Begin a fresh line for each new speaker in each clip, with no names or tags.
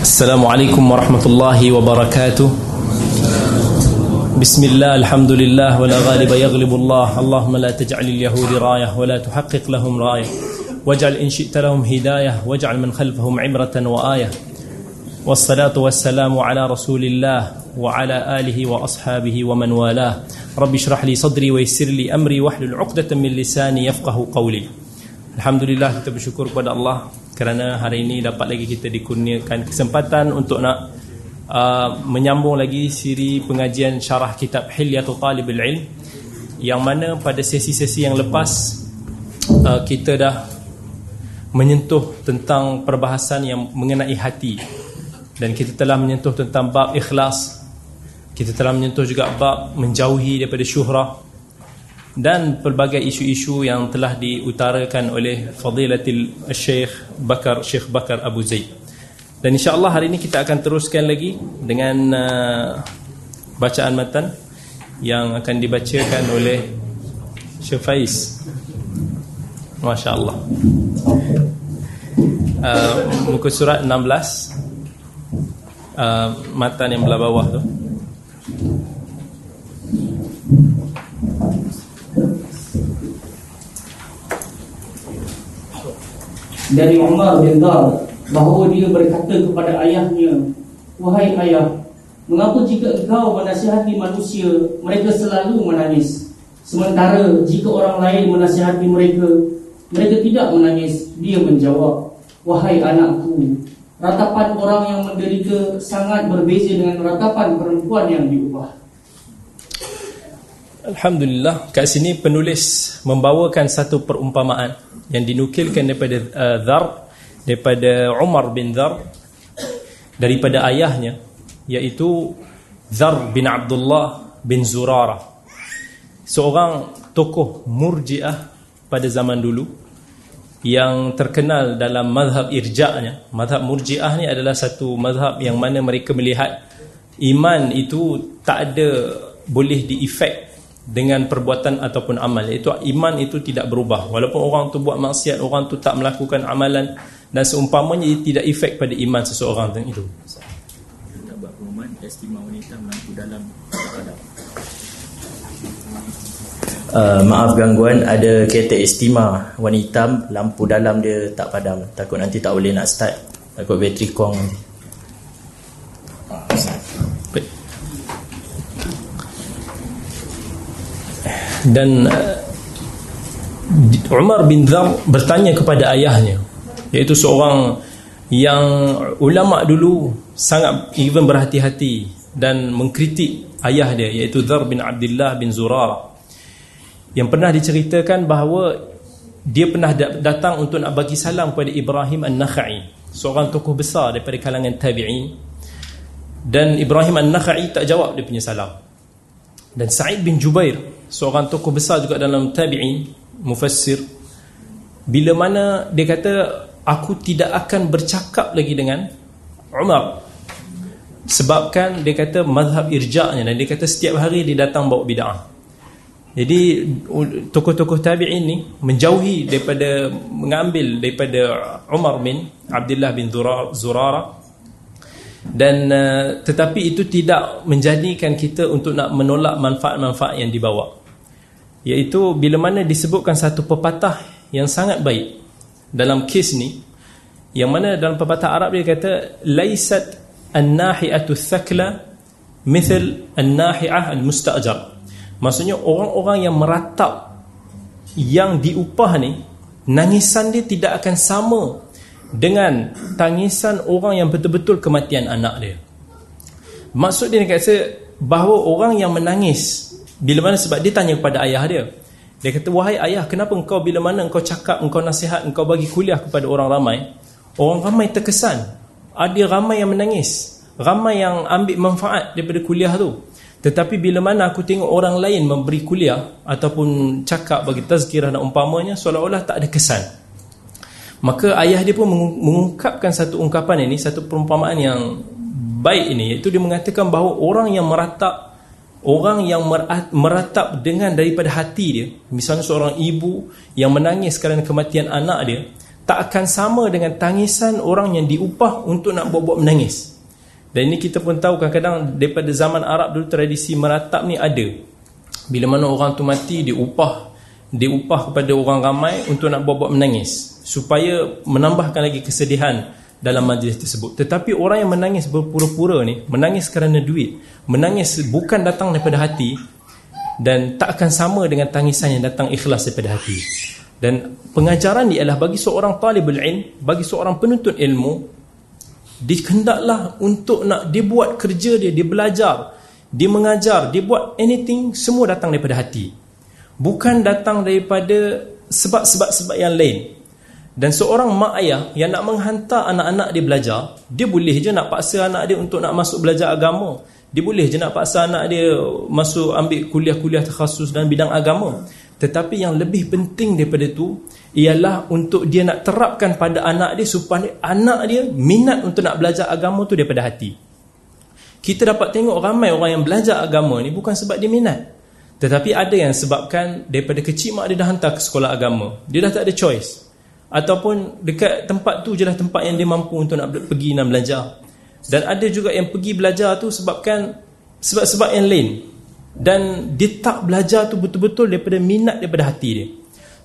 السلام عليكم ورحمة الله وبركاته. بسم الله الحمد لله ولا غالب يغلب الله. اللهم لا تجعل اليهود راية ولا تحقق لهم راية. واجعل إن شئت لهم هداية واجعل من خلفهم عبرة وآية. والصلاة والسلام على رسول الله وعلى آله وأصحابه ومن والاه. رب اشرح لي صدري ويسر لي أمري واحلل عقدة من لساني يفقه قولي. Alhamdulillah kita bersyukur kepada Allah. Kerana hari ini dapat lagi kita dikurniakan kesempatan untuk nak uh, menyambung lagi siri pengajian syarah kitab Hilyatul Talibul Ilm yang mana pada sesi-sesi yang lepas uh, kita dah menyentuh tentang perbahasan yang mengenai hati. Dan kita telah menyentuh tentang bab ikhlas kita telah menyentuh juga bab menjauhi daripada syuhrah dan pelbagai isu-isu yang telah diutarakan oleh Fadilatul Syekh Bakar Syekh Bakar Abu Zaid. Dan insya-Allah hari ini kita akan teruskan lagi dengan uh, bacaan matan yang akan dibacakan oleh Syekh Faiz. Masya-Allah. Uh, muka surat 16 uh, matan yang belah bawah tu.
Dari Umar bin Dar bahawa dia berkata kepada ayahnya wahai ayah mengapa jika engkau menasihati manusia mereka selalu menangis? Sementara jika orang lain menasihati mereka mereka tidak menangis. Dia menjawab wahai anakku ratapan orang yang menderita sangat berbeza dengan ratapan perempuan yang diubah.
Alhamdulillah kat sini penulis membawakan satu perumpamaan yang dinukilkan daripada uh, Dhar daripada Umar bin Dhar daripada ayahnya iaitu Dhar bin Abdullah bin Zurara seorang tokoh murjiah pada zaman dulu yang terkenal dalam mazhab irja'nya. Mazhab murjiah ni adalah satu mazhab yang mana mereka melihat iman itu tak ada boleh diefek dengan perbuatan ataupun amal. Iaitu iman itu tidak berubah. Walaupun orang tu buat maksiat orang tu tak melakukan amalan dan seumpamanya ia tidak efek pada iman seseorang itu.
Tak buat pengumuman estima wanita dalam
Uh, maaf gangguan. Ada kereta estima warna hitam lampu dalam dia tak padam. Takut nanti tak boleh nak start. Takut bateri kong nanti
dan uh, Umar bin Dhar bertanya kepada ayahnya iaitu seorang yang ulama dulu sangat even berhati-hati dan mengkritik ayah dia iaitu Dhar bin Abdullah bin Zurara. Yang pernah diceritakan bahawa dia pernah datang untuk nak bagi salam kepada Ibrahim An-Nakhai seorang tokoh besar daripada kalangan tabi'in dan Ibrahim An-Nakhai tak jawab dia punya salam dan Sa'id bin Jubair seorang tokoh besar juga dalam tabi'in mufassir bila mana dia kata aku tidak akan bercakap lagi dengan Umar. Sebabkan dia kata mazhab irja'nya dan dia kata setiap hari dia datang bawa bid'ah. Jadi tokoh-tokoh tabi'in ni menjauhi daripada mengambil daripada Umar bin Abdullah bin Zurara dan uh, tetapi itu tidak menjadikan kita untuk nak menolak manfaat-manfaat yang dibawa. Iaitu bila mana disebutkan satu pepatah yang sangat baik dalam kes ni yang mana dalam pepatah Arab dia kata laisat an-nahi'atu thakla mithl an-nahi'ah al-musta'jar maksudnya orang-orang yang meratap yang diupah ni nangisan dia tidak akan sama dengan tangisan orang yang betul-betul kematian anak dia. Maksud dia kata bahawa orang yang menangis bila mana sebab dia tanya kepada ayah dia. Dia kata wahai ayah kenapa engkau bila mana engkau cakap engkau nasihat engkau bagi kuliah kepada orang ramai? Orang ramai terkesan. Ada ramai yang menangis ramai yang ambil manfaat daripada kuliah tu. Tetapi bila mana aku tengok orang lain memberi kuliah ataupun cakap bagi tazkirah dan umpamanya seolah-olah tak ada kesan maka ayah dia pun mengungkapkan satu ungkapan ini satu perumpamaan yang baik ini iaitu dia mengatakan bahawa orang yang meratap orang yang meratap dengan daripada hati dia misalnya seorang ibu yang menangis kerana kematian anak dia tak akan sama dengan tangisan orang yang diupah untuk nak buat-buat menangis. Dan ini kita pun tahu kadang-kadang daripada zaman Arab dulu tradisi meratap ni ada. Bila mana orang tu mati diupah diupah kepada orang ramai untuk nak buat-buat menangis supaya menambahkan lagi kesedihan dalam majlis tersebut. Tetapi orang yang menangis berpura-pura ni, menangis kerana duit, menangis bukan datang daripada hati dan tak akan sama dengan tangisan yang datang ikhlas daripada hati. Dan pengajaran ni adalah bagi seorang talibul ilm, bagi seorang penuntut ilmu, dikendaklah untuk nak dia buat kerja dia, dia belajar, dia mengajar, dia buat anything, semua datang daripada hati. Bukan datang daripada sebab-sebab sebab yang lain. Dan seorang mak ayah yang nak menghantar anak-anak dia belajar, dia boleh je nak paksa anak dia untuk nak masuk belajar agama. Dia boleh je nak paksa anak dia masuk ambil kuliah-kuliah terkhusus dalam bidang agama. Tetapi yang lebih penting daripada itu ialah untuk dia nak terapkan pada anak dia supaya anak dia minat untuk nak belajar agama tu daripada hati. Kita dapat tengok ramai orang yang belajar agama ni bukan sebab dia minat. Tetapi ada yang sebabkan daripada kecil mak dia dah hantar ke sekolah agama. Dia dah tak ada choice ataupun dekat tempat tu je lah tempat yang dia mampu untuk nak pergi nak belajar. Dan ada juga yang pergi belajar tu sebabkan sebab-sebab yang lain. Dan dia tak belajar tu betul-betul daripada minat daripada hati dia.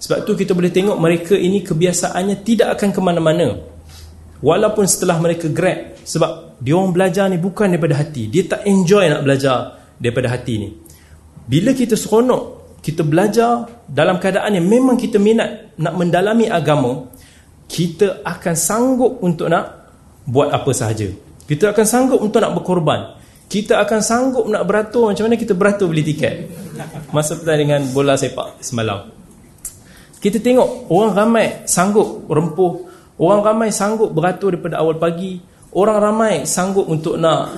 Sebab tu kita boleh tengok mereka ini kebiasaannya tidak akan ke mana-mana. Walaupun setelah mereka grad sebab dia orang belajar ni bukan daripada hati. Dia tak enjoy nak belajar daripada hati ni. Bila kita seronok kita belajar dalam keadaan yang memang kita minat nak mendalami agama, kita akan sanggup untuk nak buat apa sahaja. Kita akan sanggup untuk nak berkorban. Kita akan sanggup nak beratur macam mana kita beratur beli tiket. Masa pertandingan bola sepak semalam. Kita tengok orang ramai sanggup rempuh. Orang ramai sanggup beratur daripada awal pagi. Orang ramai sanggup untuk nak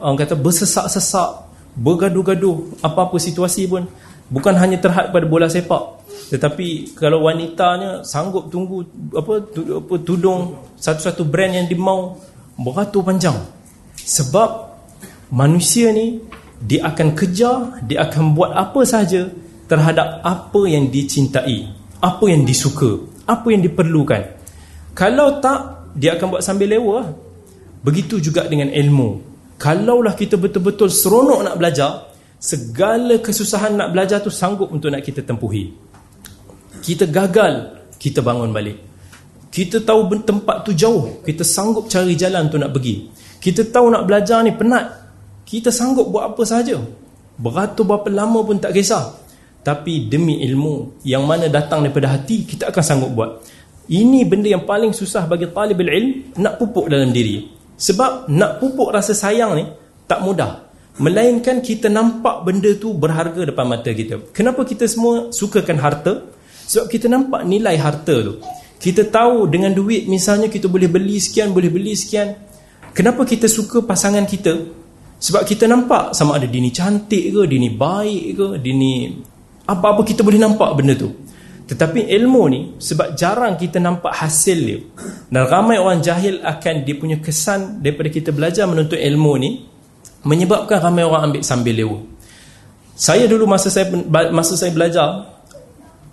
orang kata bersesak-sesak, bergaduh-gaduh apa-apa situasi pun bukan hanya terhad pada bola sepak tetapi kalau wanitanya sanggup tunggu apa, apa tudung satu-satu brand yang dimau beratur panjang. Sebab manusia ni dia akan kejar dia akan buat apa sahaja terhadap apa yang dicintai apa yang disuka apa yang diperlukan. Kalau tak dia akan buat sambil lewa. Begitu juga dengan ilmu. Kalaulah kita betul-betul seronok nak belajar segala kesusahan nak belajar tu sanggup untuk nak kita tempuhi. Kita gagal kita bangun balik. Kita tahu tempat tu jauh kita sanggup cari jalan untuk nak pergi. Kita tahu nak belajar ni penat kita sanggup buat apa sahaja. Beratur berapa lama pun tak kisah. Tapi demi ilmu yang mana datang daripada hati kita akan sanggup buat. Ini benda yang paling susah bagi talibul ilm nak pupuk dalam diri. Sebab nak pupuk rasa sayang ni tak mudah Melainkan kita nampak benda tu berharga depan mata kita. Kenapa kita semua sukakan harta? Sebab kita nampak nilai harta tu. Kita tahu dengan duit misalnya kita boleh beli sekian, boleh beli sekian. Kenapa kita suka pasangan kita? Sebab kita nampak sama ada dia ni cantik ke, dia ni baik ke, dia ni apa-apa kita boleh nampak benda tu. Tetapi ilmu ni sebab jarang kita nampak hasil dia. Dan ramai orang jahil akan dia punya kesan daripada kita belajar menuntut ilmu ni menyebabkan ramai orang ambil sambil lewa. Saya dulu masa saya masa saya belajar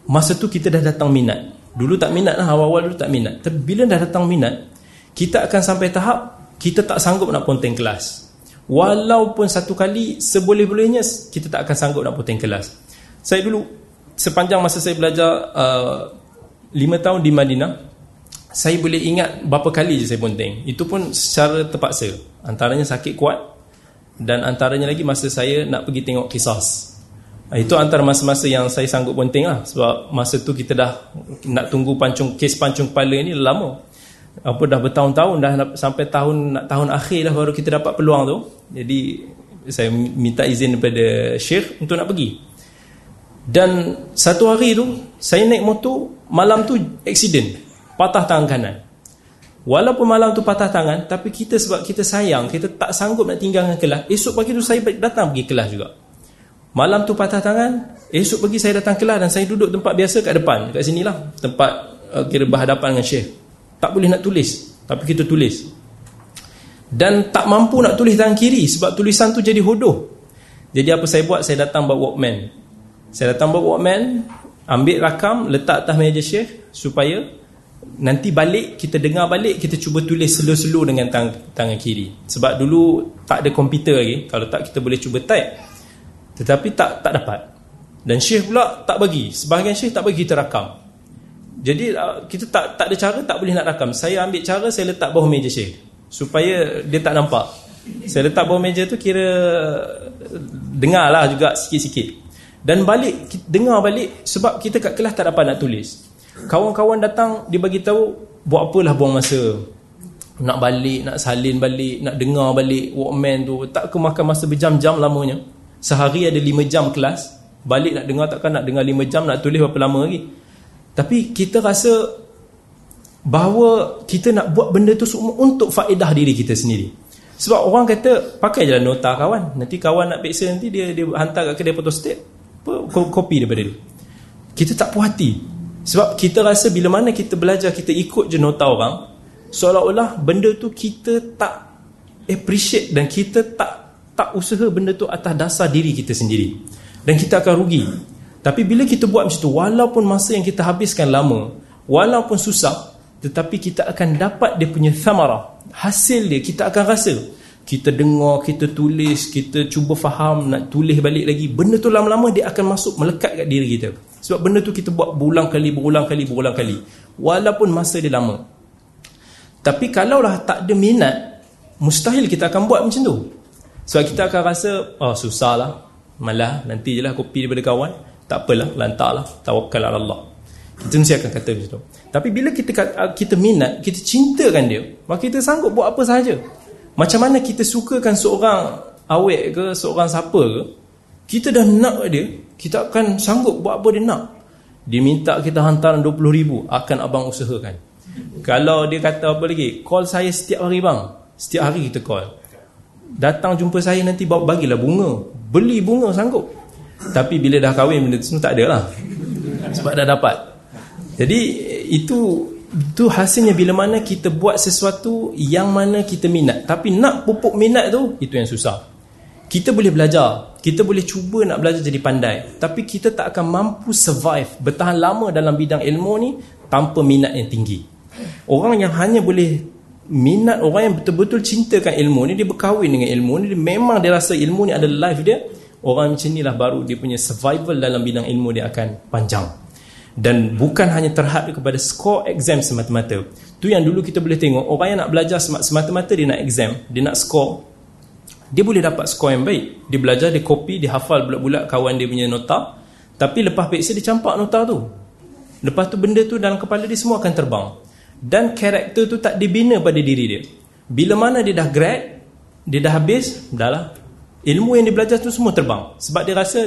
masa tu kita dah datang minat. Dulu tak minat lah awal-awal dulu tak minat. Tapi bila dah datang minat kita akan sampai tahap kita tak sanggup nak ponteng kelas. Walaupun satu kali seboleh-bolehnya kita tak akan sanggup nak ponteng kelas. Saya dulu sepanjang masa saya belajar uh, 5 tahun di Madinah saya boleh ingat berapa kali je saya ponteng. Itu pun secara terpaksa. Antaranya sakit kuat dan antaranya lagi masa saya nak pergi tengok kisah ah, itu antara masa-masa yang saya sanggup penting lah. Sebab masa tu kita dah nak tunggu pancung kes pancung kepala ni lama. Apa dah bertahun-tahun dah sampai tahun nak tahun akhir dah baru kita dapat peluang tu. Jadi saya minta izin daripada syekh untuk nak pergi. Dan satu hari tu saya naik motor malam tu accident. Patah tangan kanan Walaupun malam tu patah tangan Tapi kita sebab kita sayang Kita tak sanggup nak tinggalkan kelas Esok pagi tu saya datang pergi kelas juga. Malam tu patah tangan Esok pagi saya datang kelas Dan saya duduk tempat biasa kat depan Kat sini lah Tempat uh, kira berhadapan dengan syekh. Tak boleh nak tulis Tapi kita tulis. Dan tak mampu nak tulis tangan kiri Sebab tulisan tu jadi hodoh. Jadi apa saya buat? Saya datang bawa walkman. Saya datang bawa walkman Ambil rakam Letak atas meja syekh Supaya nanti balik kita dengar balik kita cuba tulis slow-slow dengan tang tangan kiri. Sebab dulu tak ada komputer lagi. Kalau tak kita boleh cuba type. Tetapi tak tak dapat. Dan syekh pula tak bagi. Sebahagian syekh tak bagi kita rakam jadi uh, kita tak tak ada cara tak boleh nak rakam. Saya ambil cara saya letak bawah meja syekh. Supaya dia tak nampak. Saya letak bawah meja tu kira dengarlah juga sikit-sikit. Dan balik dengar balik sebab kita kat kelas tak dapat nak tulis Kawan-kawan datang dia bagi tahu buat apalah buang masa. Nak balik, nak salin balik, nak dengar balik Walkman tu, tak ke makan masa berjam-jam lamanya. Sehari ada 5 jam kelas, balik nak dengar takkan nak dengar 5 jam nak tulis berapa lama lagi. Tapi kita rasa bahawa kita nak buat benda tu semua untuk faedah diri kita sendiri. Sebab orang kata pakai je nota kawan. Nanti kawan nak peksa nanti dia dia hantar kat kedai photostat. Apa kopi daripada dia. Kita tak puas hati. Sebab kita rasa bila mana kita belajar kita ikut je nota orang seolah-olah benda tu kita tak appreciate dan kita tak tak usaha benda tu atas dasar diri kita sendiri dan kita akan rugi. Tapi bila kita buat macam tu walaupun masa yang kita habiskan lama, walaupun susah tetapi kita akan dapat dia punya thamarah. Hasil dia kita akan rasa kita dengar, kita tulis, kita cuba faham, nak tulis balik lagi. Benda tu lama-lama dia akan masuk melekat kat diri kita. Sebab benda tu kita buat berulang kali, berulang kali, berulang kali. Walaupun masa dia lama. Tapi kalaulah tak ada minat, mustahil kita akan buat macam tu. Sebab kita akan rasa, oh susahlah. Malah nanti je lah kopi daripada kawan. Tak apalah, lantaklah. Tawakal Allah. Kita mesti akan kata macam tu. Tapi bila kita kita minat, kita cintakan dia, maka kita sanggup buat apa sahaja. Macam mana kita sukakan seorang awet ke, seorang siapa ke, kita dah nak dia, kita akan sanggup buat apa dia nak. Dia minta kita hantaran 20 ribu, akan abang usahakan. Kalau dia kata apa lagi, call saya setiap hari bang. Setiap hari kita call. Datang jumpa saya nanti bagilah bunga. Beli bunga sanggup. Tapi bila dah kahwin benda tu tak ada lah. Sebab dah dapat. Jadi itu itu hasilnya bila mana kita buat sesuatu yang mana kita minat tapi nak pupuk minat tu itu yang susah kita boleh belajar. Kita boleh cuba nak belajar jadi pandai. Tapi kita tak akan mampu survive bertahan lama dalam bidang ilmu ni tanpa minat yang tinggi. Orang yang hanya boleh minat orang yang betul-betul cintakan ilmu ni dia berkahwin dengan ilmu ni dia memang dia rasa ilmu ni adalah life dia orang macam inilah baru dia punya survival dalam bidang ilmu dia akan panjang. Dan bukan hanya terhad kepada skor exam semata-mata. Tu yang dulu kita boleh tengok orang yang nak belajar semata-mata dia nak exam dia nak skor dia boleh dapat skor yang baik. Dia belajar, dia copy, dia hafal bulat-bulat kawan dia punya nota. Tapi lepas peksa dia campak nota tu. Lepas tu benda tu dalam kepala dia semua akan terbang. Dan karakter tu tak dibina pada diri dia. Bila mana dia dah grad dia dah habis, dah lah. Ilmu yang dia belajar tu semua terbang. Sebab dia rasa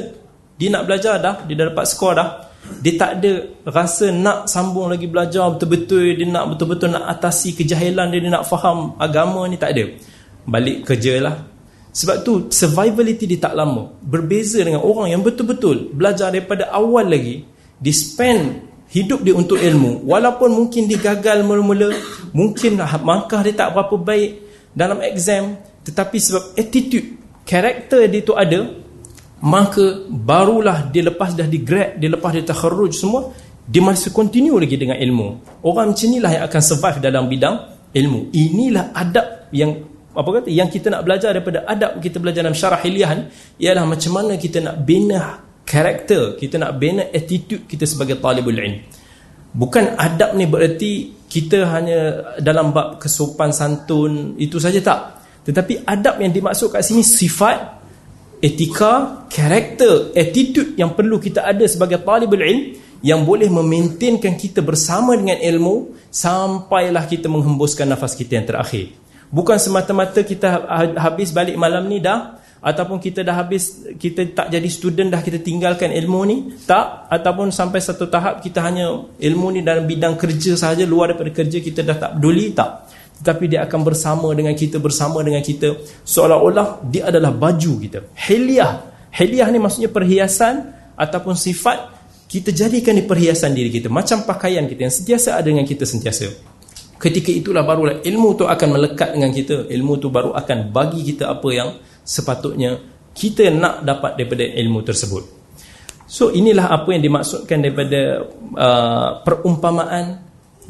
dia nak belajar dah, dia dah dapat skor dah. Dia tak ada rasa nak sambung lagi belajar betul-betul. Dia nak betul-betul nak atasi kejahilan dia, dia nak faham agama ni tak ada. Balik kerja lah sebab tu survivality dia tak lama. Berbeza dengan orang yang betul-betul belajar daripada awal lagi dia spend hidup dia untuk ilmu. Walaupun mungkin dia gagal mula-mula mungkin langkah dia tak berapa baik dalam exam tetapi sebab attitude karakter dia tu ada maka barulah dia lepas dah di grad dia lepas dia takharruj semua dia masih continue lagi dengan ilmu. Orang macam inilah yang akan survive dalam bidang ilmu. Inilah adab yang apa kata? Yang kita nak belajar daripada adab kita belajar dalam syarah hiliah ialah macam mana kita nak bina karakter kita nak bina attitude kita sebagai talibul ilm. Bukan adab ni bererti kita hanya dalam bab kesopan santun itu saja tak. Tetapi adab yang dimaksud kat sini sifat etika, karakter, attitude yang perlu kita ada sebagai talibul ilm yang boleh memaintainkan kita bersama dengan ilmu sampailah kita menghembuskan nafas kita yang terakhir. Bukan semata-mata kita ha-, habis balik malam ni dah ataupun kita dah habis kita tak jadi student dah kita tinggalkan ilmu ni tak. Ataupun sampai satu tahap kita hanya ilmu ni dalam bidang kerja saja luar daripada kerja kita dah tak peduli tak. Tetapi dia akan bersama dengan kita bersama dengan kita. Seolah-olah dia adalah baju kita. Heliah. Heliah ni maksudnya perhiasan ataupun sifat kita jadikan di perhiasan diri kita. Macam pakaian kita yang sentiasa ada dengan kita sentiasa ketika itulah barulah ilmu tu akan melekat dengan kita. Ilmu tu baru akan bagi kita apa yang sepatutnya kita nak dapat daripada ilmu tersebut. So inilah apa yang dimaksudkan daripada uh, perumpamaan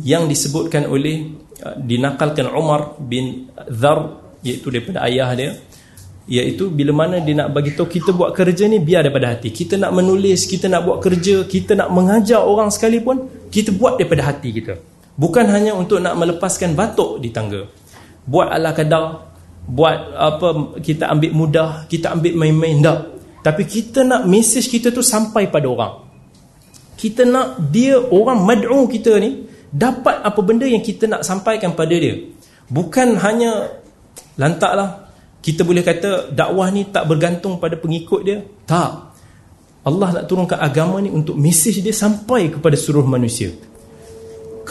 yang disebutkan oleh uh, dinakalkan Umar bin Dhar iaitu daripada ayah dia. Iaitu bila mana dia nak bagi tahu kita buat kerja ni biar daripada hati. Kita nak menulis kita nak buat kerja kita nak mengajar orang sekalipun kita buat daripada hati kita bukan hanya untuk nak melepaskan batuk di tangga. Buat ala kadar buat apa kita ambil mudah kita ambil main-main tak. Tapi kita nak message kita tu sampai pada orang. Kita nak dia orang mad'u kita ni dapat apa benda yang kita nak sampaikan pada dia. Bukan hanya lantaklah kita boleh kata dakwah ni tak bergantung pada pengikut dia. Tak. Allah nak turunkan agama ni untuk mesej dia sampai kepada seluruh manusia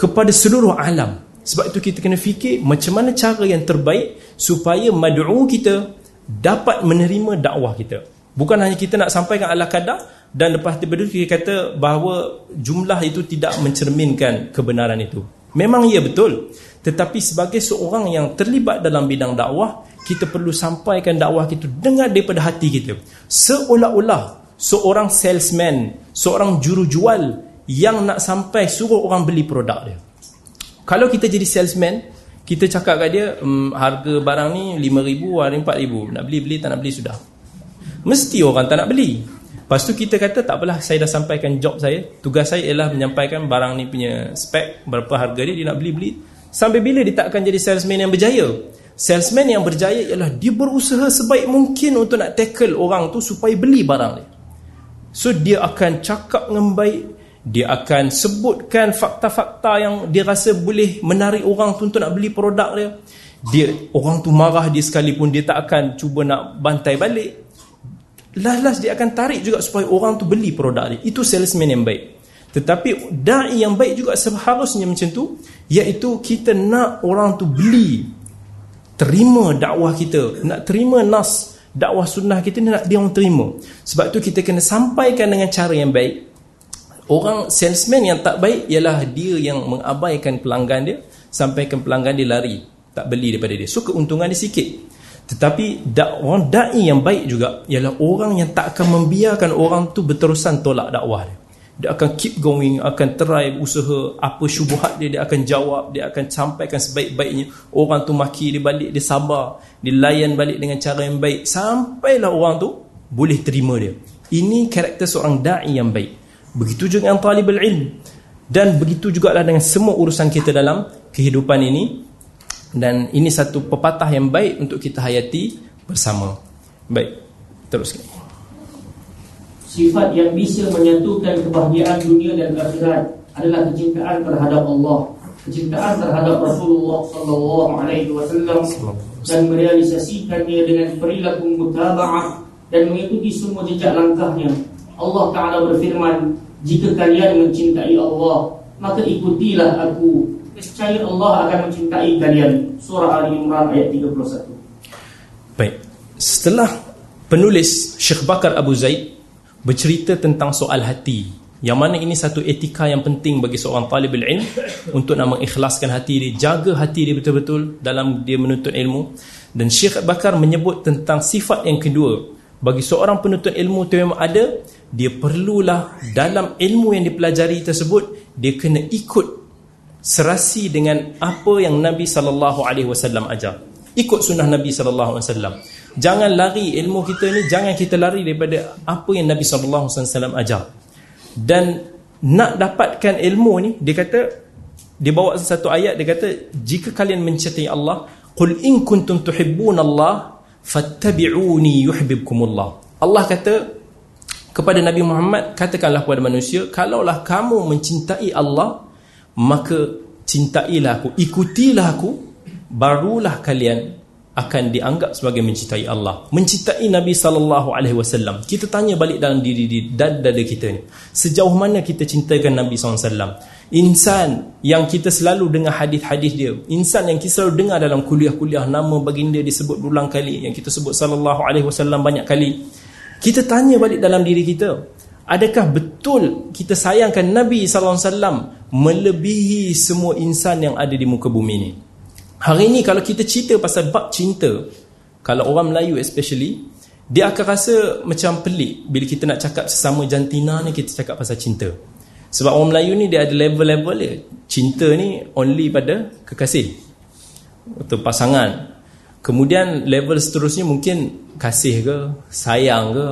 kepada seluruh alam. Sebab itu kita kena fikir macam mana cara yang terbaik supaya mad'u kita dapat menerima dakwah kita. Bukan hanya kita nak sampaikan ala kadar dan lepas daripada itu kita kata bahawa jumlah itu tidak mencerminkan kebenaran itu. Memang ia betul. Tetapi sebagai seorang yang terlibat dalam bidang dakwah kita perlu sampaikan dakwah kita dengar daripada hati kita. Seolah-olah seorang salesman seorang jurujual yang nak sampai suruh orang beli produk dia kalau kita jadi salesman kita cakap kat dia um, harga barang ni 5000 hari 4000 nak beli beli tak nak beli sudah mesti orang tak nak beli Lepas tu kita kata tak apalah saya dah sampaikan job saya. Tugas saya ialah menyampaikan barang ni punya spek, berapa harga dia, dia nak beli-beli. Sampai bila dia tak akan jadi salesman yang berjaya? Salesman yang berjaya ialah dia berusaha sebaik mungkin untuk nak tackle orang tu supaya beli barang dia. So dia akan cakap dengan baik, dia akan sebutkan fakta-fakta yang dia rasa boleh menarik orang tu untuk nak beli produk dia. Dia orang tu marah dia sekalipun dia tak akan cuba nak bantai balik last-last dia akan tarik juga supaya orang tu beli produk dia. Itu salesman yang baik. Tetapi da'i yang baik juga seharusnya macam tu, iaitu kita nak orang tu beli, terima dakwah kita, nak terima nas dakwah sunnah kita nak dia orang terima. Sebab tu kita kena sampaikan dengan cara yang baik. Orang salesman yang tak baik ialah dia yang mengabaikan pelanggan dia, sampaikan pelanggan dia lari, tak beli daripada dia. So keuntungan dia sikit. Tetapi orang dai yang baik juga ialah orang yang tak akan membiarkan orang tu berterusan tolak dakwah dia. Dia akan keep going, akan try usaha apa syubhat dia dia akan jawab, dia akan sampaikan sebaik-baiknya. Orang tu maki dia balik, dia sabar, dia layan balik dengan cara yang baik sampailah orang tu boleh terima dia. Ini karakter seorang dai yang baik. Begitu juga dengan talibul ilm dan begitu juga lah dengan semua urusan kita dalam kehidupan ini dan ini satu pepatah yang baik untuk kita hayati bersama. Baik, teruskan.
Sifat yang bisa menyatukan kebahagiaan dunia dan akhirat adalah kecintaan terhadap Allah, kecintaan terhadap Rasulullah sallallahu alaihi wasallam dan merealisasikannya dengan perilaku mutaba'ah dan mengikuti semua jejak langkahnya. Allah Taala berfirman, "Jika kalian mencintai Allah, maka ikutilah aku. Nescaya Allah akan mencintai kalian. Surah Ali Imran ayat 31
Baik. Setelah penulis Syekh Bakar Abu Zaid Bercerita tentang soal hati Yang mana ini satu etika yang penting Bagi seorang talib ilm Untuk nak mengikhlaskan hati dia Jaga hati dia betul-betul Dalam dia menuntut ilmu. Dan Syekh Bakar menyebut tentang sifat yang kedua Bagi seorang penuntut ilmu itu memang ada Dia perlulah dalam ilmu yang dipelajari tersebut Dia kena ikut serasi dengan apa yang Nabi sallallahu alaihi wasallam ajar. Ikut sunnah Nabi sallallahu alaihi wasallam. Jangan lari ilmu kita ni jangan kita lari daripada apa yang Nabi sallallahu alaihi wasallam ajar. Dan nak dapatkan ilmu ni dia kata dia bawa satu ayat dia kata jika kalian mencintai Allah qul in kuntum tuhibbunallah fattabi'uni yuhibbukumullah. Allah kata kepada Nabi Muhammad katakanlah kepada manusia kalaulah kamu mencintai Allah maka cintailah aku ikutilah aku barulah kalian akan dianggap sebagai mencintai Allah. Mencintai Nabi sallallahu alaihi wasallam. Kita tanya balik dalam diri di dada kita ni. Sejauh mana kita cintakan Nabi sallallahu alaihi wasallam? Insan yang kita selalu dengar hadis-hadis dia insan yang kita selalu dengar dalam kuliah-kuliah nama baginda disebut berulang kali yang kita sebut sallallahu alaihi wasallam banyak kali. Kita tanya balik dalam diri kita Adakah betul kita sayangkan Nabi SAW melebihi semua insan yang ada di muka bumi ini? Hari ini kalau kita cerita pasal bab cinta, kalau orang Melayu especially, dia akan rasa macam pelik bila kita nak cakap sesama jantina ni kita cakap pasal cinta. Sebab orang Melayu ni dia ada level-level dia. Cinta ni only pada kekasih. Atau pasangan. Kemudian level seterusnya mungkin kasih ke, sayang ke.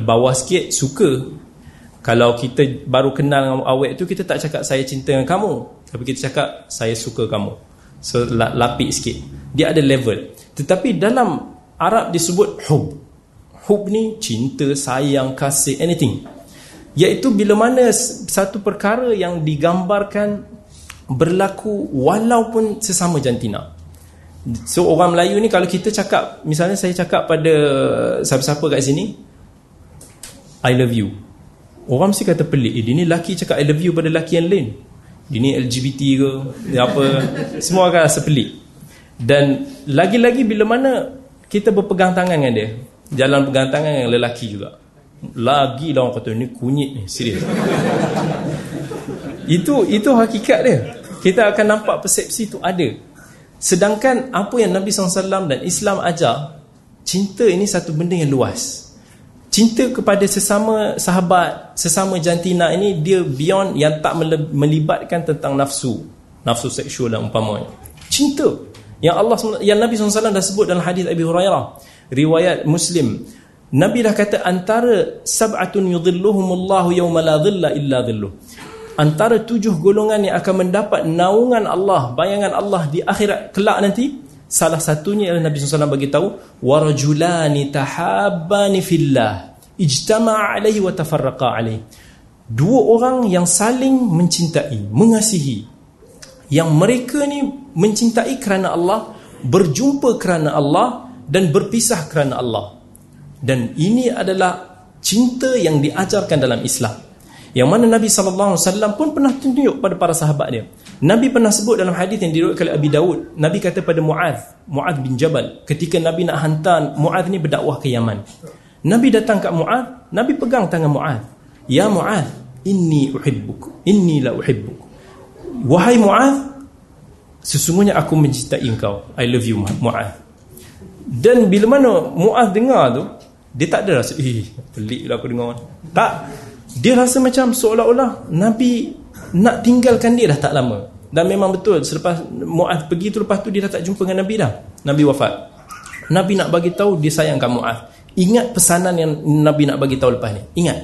Bawah sikit suka. Kalau kita baru kenal dengan awet tu kita tak cakap saya cinta dengan kamu. Tapi kita cakap saya suka kamu. So lapik sikit. Dia ada level. Tetapi dalam Arab disebut hub. Hub ni cinta, sayang, kasih, anything. Iaitu bila mana satu perkara yang digambarkan berlaku walaupun sesama jantina. So orang Melayu ni kalau kita cakap, misalnya saya cakap pada siapa-siapa kat sini, I love you. Orang mesti kata pelik, eh, dia ni lelaki cakap I love you pada lelaki yang lain. Ni LGBT ke, apa, semua akan rasa pelik. Dan lagi-lagi bila mana kita berpegang tangan dengan dia, jalan pegang tangan dengan lelaki juga. Lagi lah orang kata ni kunyit ni Serius Itu itu hakikat dia Kita akan nampak persepsi tu ada Sedangkan apa yang Nabi SAW dan Islam ajar Cinta ini satu benda yang luas Cinta kepada sesama sahabat Sesama jantina ini Dia beyond yang tak melibatkan tentang nafsu. Nafsu seksual dan umpamanya. Cinta. Yang Allah yang Nabi SAW dah sebut dalam hadis Abi Hurairah Riwayat Muslim. Nabi dah kata antara sab'atun yudhilluhumullahu yawma la dhilla illa dhilluh. Antara tujuh golongan yang akan mendapat naungan Allah, bayangan Allah di akhirat kelak nanti, salah satunya ialah Nabi SAW bagi tahu warajulani tahabbani fillah ijtama'a alaihi wa tafarraqa alaihi. Dua orang yang saling mencintai, mengasihi. Yang mereka ni mencintai kerana Allah, berjumpa kerana Allah dan berpisah kerana Allah dan ini adalah cinta yang diajarkan dalam Islam yang mana Nabi SAW pun pernah tunjuk pada para sahabat dia. Nabi pernah sebut dalam hadis yang diriwayatkan oleh Abi Daud Nabi kata pada Muaz Muaz bin Jabal ketika Nabi nak hantar Muaz ni berdakwah ke Yaman. Nabi datang kat Muaz Nabi pegang tangan Muaz Ya Muaz inni uhibbuk inni la uhibbuk wahai Muaz sesungguhnya aku mencintai engkau. I love you Muaz dan bila mana Muaz dengar tu dia tak ada rasa Eh pelik lah aku dengar. Tak Dia rasa macam seolah-olah Nabi Nak tinggalkan dia dah tak lama. Dan memang betul Selepas Mu'ad pergi tu Lepas tu dia dah tak jumpa dengan Nabi dah. Nabi wafat. Nabi nak bagi tahu Dia sayangkan Mu'ad Ingat pesanan yang Nabi nak bagi tahu lepas ni. Ingat.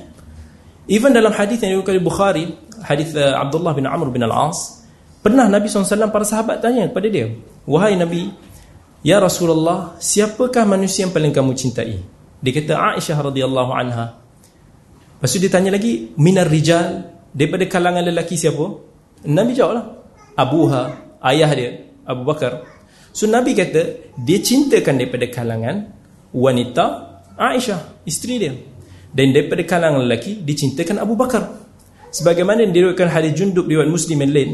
Even dalam hadis yang dikutip Bukhari Hadis uh, Abdullah bin Amr bin Al-As Pernah Nabi SAW para sahabat tanya kepada dia Wahai Nabi Ya Rasulullah Siapakah manusia yang paling kamu cintai? Dia kata Aisyah radhiyallahu anha. Lepas tu dia tanya lagi, minar rijal daripada kalangan lelaki siapa? Nabi jawablah, Abuha, ayah dia, Abu Bakar. So Nabi kata, dia cintakan daripada kalangan wanita Aisyah, isteri dia. Dan daripada kalangan lelaki, dicintakan Abu Bakar. Sebagaimana diriwayatkan hadis Jundub riwayat Muslim yang lain,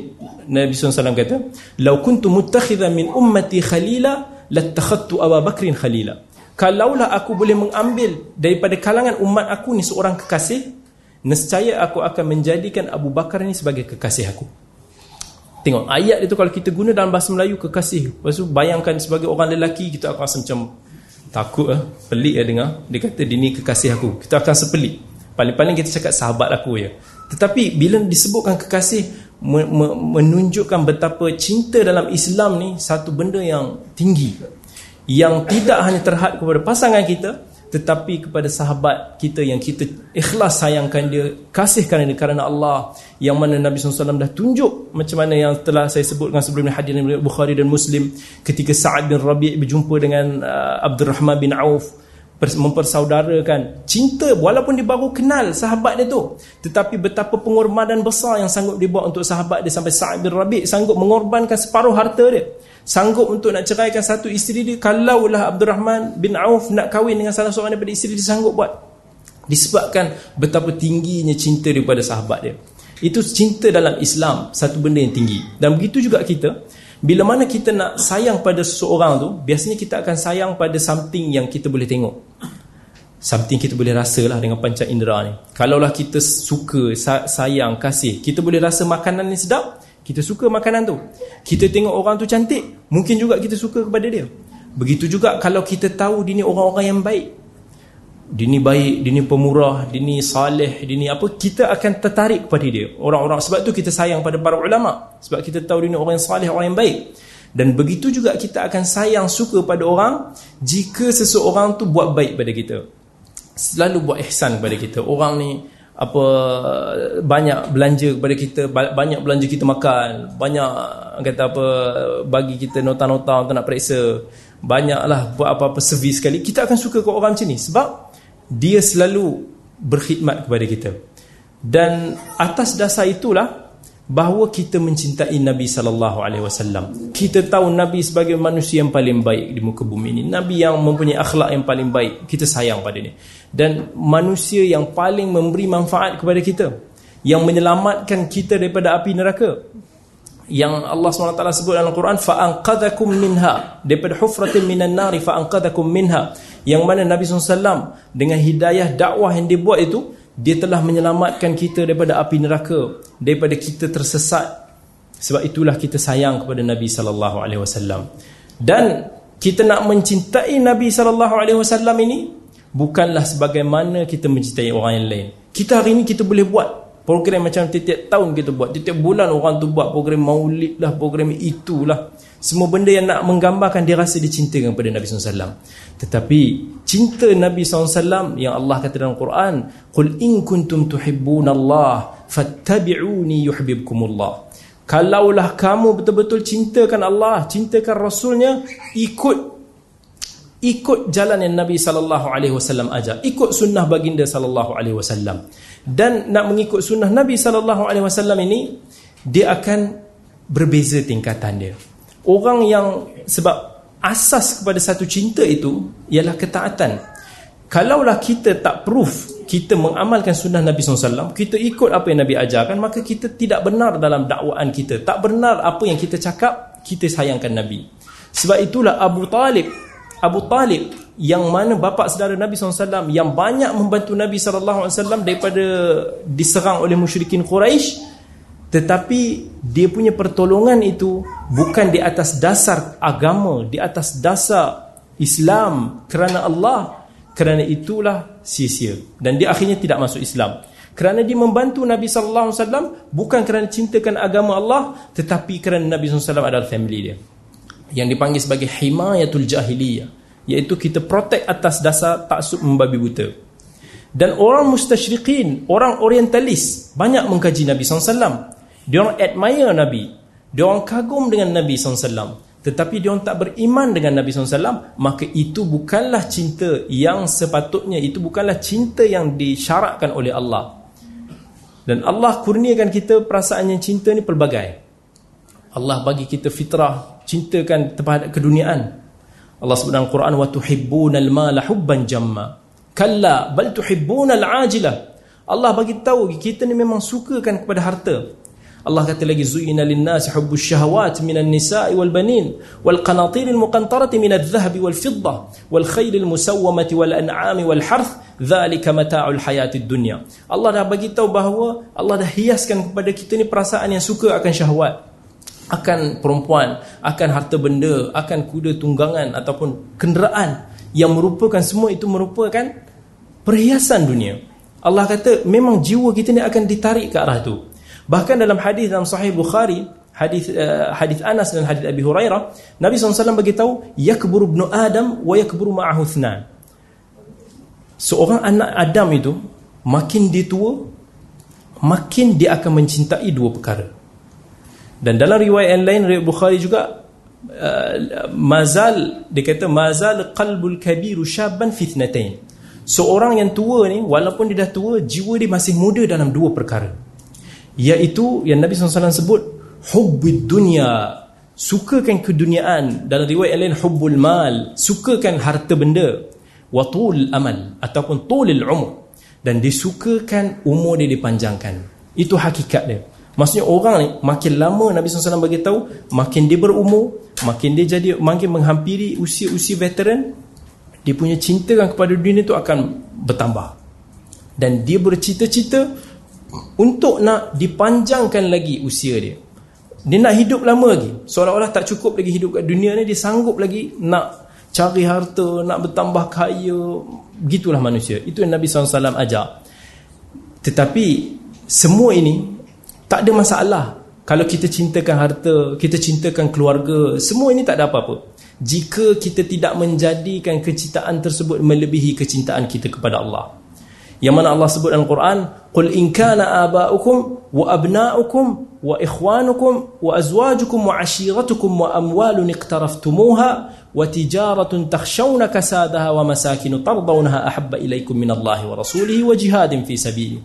Nabi SAW kata, "Lau kuntu muttakhidhan min ummati khalila, lattakhadtu Abu Bakrin khalila." Kalaulah aku boleh mengambil daripada kalangan umat aku ni seorang kekasih nescaya aku akan menjadikan Abu Bakar ni sebagai kekasih aku. Tengok ayat itu kalau kita guna dalam bahasa Melayu kekasih. Lepas tu bayangkan sebagai orang lelaki kita akan rasa macam takut lah pelik lah dengar. Dia kata dia ni kekasih aku. Kita akan sepelik paling-paling kita cakap sahabat aku ya. Tetapi bila disebutkan kekasih menunjukkan betapa cinta dalam Islam ni satu benda yang tinggi yang tidak hanya terhad kepada pasangan kita tetapi kepada sahabat kita yang kita ikhlas sayangkan dia kasihkan dia kerana Allah yang mana Nabi SAW dah tunjuk macam mana yang telah saya sebutkan sebelum ini hadis Bukhari dan Muslim ketika Sa'ad bin Rabi' berjumpa dengan uh, Abdul Rahman bin Auf mempersaudarakan cinta walaupun dia baru kenal sahabat dia tu. Tetapi betapa pengorbanan besar yang sanggup dibuat untuk sahabat dia sampai Sa'ad bin Rabi' sanggup mengorbankan separuh harta dia. Sanggup untuk nak ceraikan satu isteri dia. Kalaulah Abdul Rahman bin Auf nak kahwin dengan salah seorang daripada isteri dia sanggup buat. Disebabkan betapa tingginya cinta daripada sahabat dia. Itu cinta dalam Islam satu benda yang tinggi. Dan begitu juga kita bila mana kita nak sayang pada seseorang tu biasanya kita akan sayang pada something yang kita boleh tengok something kita boleh rasa lah dengan panca indera ni kalaulah kita suka sayang kasih kita boleh rasa makanan ni sedap kita suka makanan tu. Kita tengok orang tu cantik, mungkin juga kita suka kepada dia. Begitu juga kalau kita tahu dia ni orang-orang yang baik. dia ni baik, dia ni pemurah, dia ni saleh, dia ni apa, kita akan tertarik kepada dia. Orang-orang sebab tu kita sayang pada para ulama. Sebab kita tahu dia ni orang yang saleh, orang yang baik. Dan begitu juga kita akan sayang suka pada orang jika seseorang tu buat baik pada kita. Selalu buat ihsan kepada kita. Orang ni apa banyak belanja kepada kita, banyak belanja kita makan, banyak kata apa bagi kita nota-nota untuk nak periksa. Banyaklah buat apa-apa servis sekali. Kita akan suka ke orang macam ni sebab dia selalu berkhidmat kepada kita dan atas dasar itulah bahawa kita mencintai Nabi sallallahu alaihi wasallam. Kita tahu Nabi sebagai manusia yang paling baik di muka bumi ini. Nabi yang mempunyai akhlak yang paling baik kita sayang pada dia. Dan manusia yang paling memberi manfaat kepada kita yang menyelamatkan kita daripada api neraka yang Allah SWT sebut dalam Al-Quran fa'anqadhakum minha daripada hufratin minan nari fa'anqadhakum minha yang mana Nabi SAW dengan hidayah dakwah yang dia buat itu dia telah menyelamatkan kita daripada api neraka daripada kita tersesat. Sebab itulah kita sayang kepada Nabi SAW dan kita nak mencintai Nabi SAW ini bukanlah sebagaimana kita mencintai orang yang lain. Kita hari ini kita boleh buat program macam tiap-tiap tahun kita buat tiap-tiap bulan orang tu buat program maulid lah program itulah semua benda yang nak menggambarkan dia rasa dicintakan kepada Nabi SAW tetapi cinta Nabi SAW yang Allah kata dalam Quran Qul in kuntum tuhibbun Allah fattabi'uni yuhibbukumullah. Kalaulah kamu betul-betul cintakan Allah Cintakan Rasulnya Ikut Ikut jalan yang Nabi SAW ajar. Ikut sunnah baginda SAW Dan nak mengikut sunnah Nabi SAW ini Dia akan berbeza tingkatan dia Orang yang Sebab asas kepada satu cinta itu ialah ketaatan. Kalaulah kita tak proof kita mengamalkan sunnah Nabi SAW, kita ikut apa yang Nabi ajarkan, maka kita tidak benar dalam dakwaan kita. Tak benar apa yang kita cakap, kita sayangkan Nabi. Sebab itulah Abu Talib, Abu Talib yang mana bapa saudara Nabi SAW yang banyak membantu Nabi SAW daripada diserang oleh musyrikin Quraisy tetapi dia punya pertolongan itu bukan di atas dasar agama, di atas dasar Islam kerana Allah, kerana itulah sia-sia dan dia akhirnya tidak masuk Islam. Kerana dia membantu Nabi sallallahu alaihi wasallam bukan kerana cintakan agama Allah tetapi kerana Nabi sallallahu alaihi wasallam adalah family dia. Yang dipanggil sebagai himayatul jahiliyah, iaitu kita protect atas dasar taksub membabi buta. Dan orang mustasyriqin, orang orientalis banyak mengkaji Nabi sallallahu alaihi wasallam dia orang admire Nabi. dia orang kagum dengan Nabi SAW. Tetapi dia orang tak beriman dengan Nabi SAW. Maka itu bukanlah cinta yang sepatutnya. Itu bukanlah cinta yang disyaratkan oleh Allah. Dan Allah kurniakan kita perasaan yang cinta ni pelbagai. Allah bagi kita fitrah. Cintakan terhadap keduniaan. Allah sebut dalam Quran. وَتُحِبُّونَ الْمَالَ حُبَّنْ جَمَّا كَلَّا bal تُحِبُّونَ الْعَاجِلَةِ Allah bagi tahu kita ni memang sukakan kepada harta. Allah kata lagi zuyina linnas hubbus syahawat minan nisa'i wal banin wal qanatir al muqantarati min adh-dhahab wal fiddah wal khayl al musawwamati wal an'ami wal harth dhalika mata'ul hayatid dunya. Allah dah bagi tahu bahawa Allah dah hiaskan kepada kita ni perasaan yang suka akan syahwat akan perempuan akan harta benda akan kuda tunggangan ataupun kenderaan yang merupakan semua itu merupakan perhiasan dunia. Allah kata memang jiwa kita ni akan ditarik ke arah itu Bahkan dalam hadis dalam Sahih Bukhari, hadis uh, hadis Anas dan hadis Abi Hurairah, Nabi SAW bagi tahu yakburu ibnu Adam wa yakburu ma'ahu thnan. Seorang anak Adam itu makin dia tua, makin dia akan mencintai dua perkara. Dan dalam riwayat yang lain riwayat Bukhari juga uh, mazal dia kata mazal qalbul kabiru syabban fitnatain. Seorang yang tua ni walaupun dia dah tua, jiwa dia masih muda dalam dua perkara iaitu yang Nabi SAW sebut hubbid dunia sukakan keduniaan. Dalam riwayat lain hubbul mal. Sukakan harta benda. Watul amal. Ataupun tulil umur. Dan disukakan umur dia dipanjangkan. Itu hakikat dia. Maksudnya orang ni makin lama Nabi SAW bagi tahu makin dia berumur makin dia jadi makin menghampiri usia-usia veteran dia punya cinta kepada dunia itu akan bertambah. Dan dia bercita-cita untuk nak dipanjangkan lagi usia dia. Dia nak hidup lama lagi. Seolah-olah tak cukup lagi hidup kat dunia ni dia sanggup lagi nak cari harta nak bertambah kaya. Begitulah manusia. Itu yang Nabi SAW ajar. Tetapi semua ini tak ada masalah. Kalau kita cintakan harta kita cintakan keluarga semua ini tak ada apa-apa. Jika kita tidak menjadikan kecintaan tersebut melebihi kecintaan kita kepada Allah yang mana Allah sebut dalam Quran qul in kana aba'ukum wa abna'ukum wa ikhwanukum wa azwajukum wa ashiratukum wa amwalun iqtaraftumuha wa tijaratun takhshawna kasadaha wa masakin tardawnaha ahabba ilaykum min Allah wa rasulihi wa jihadin fi sabili.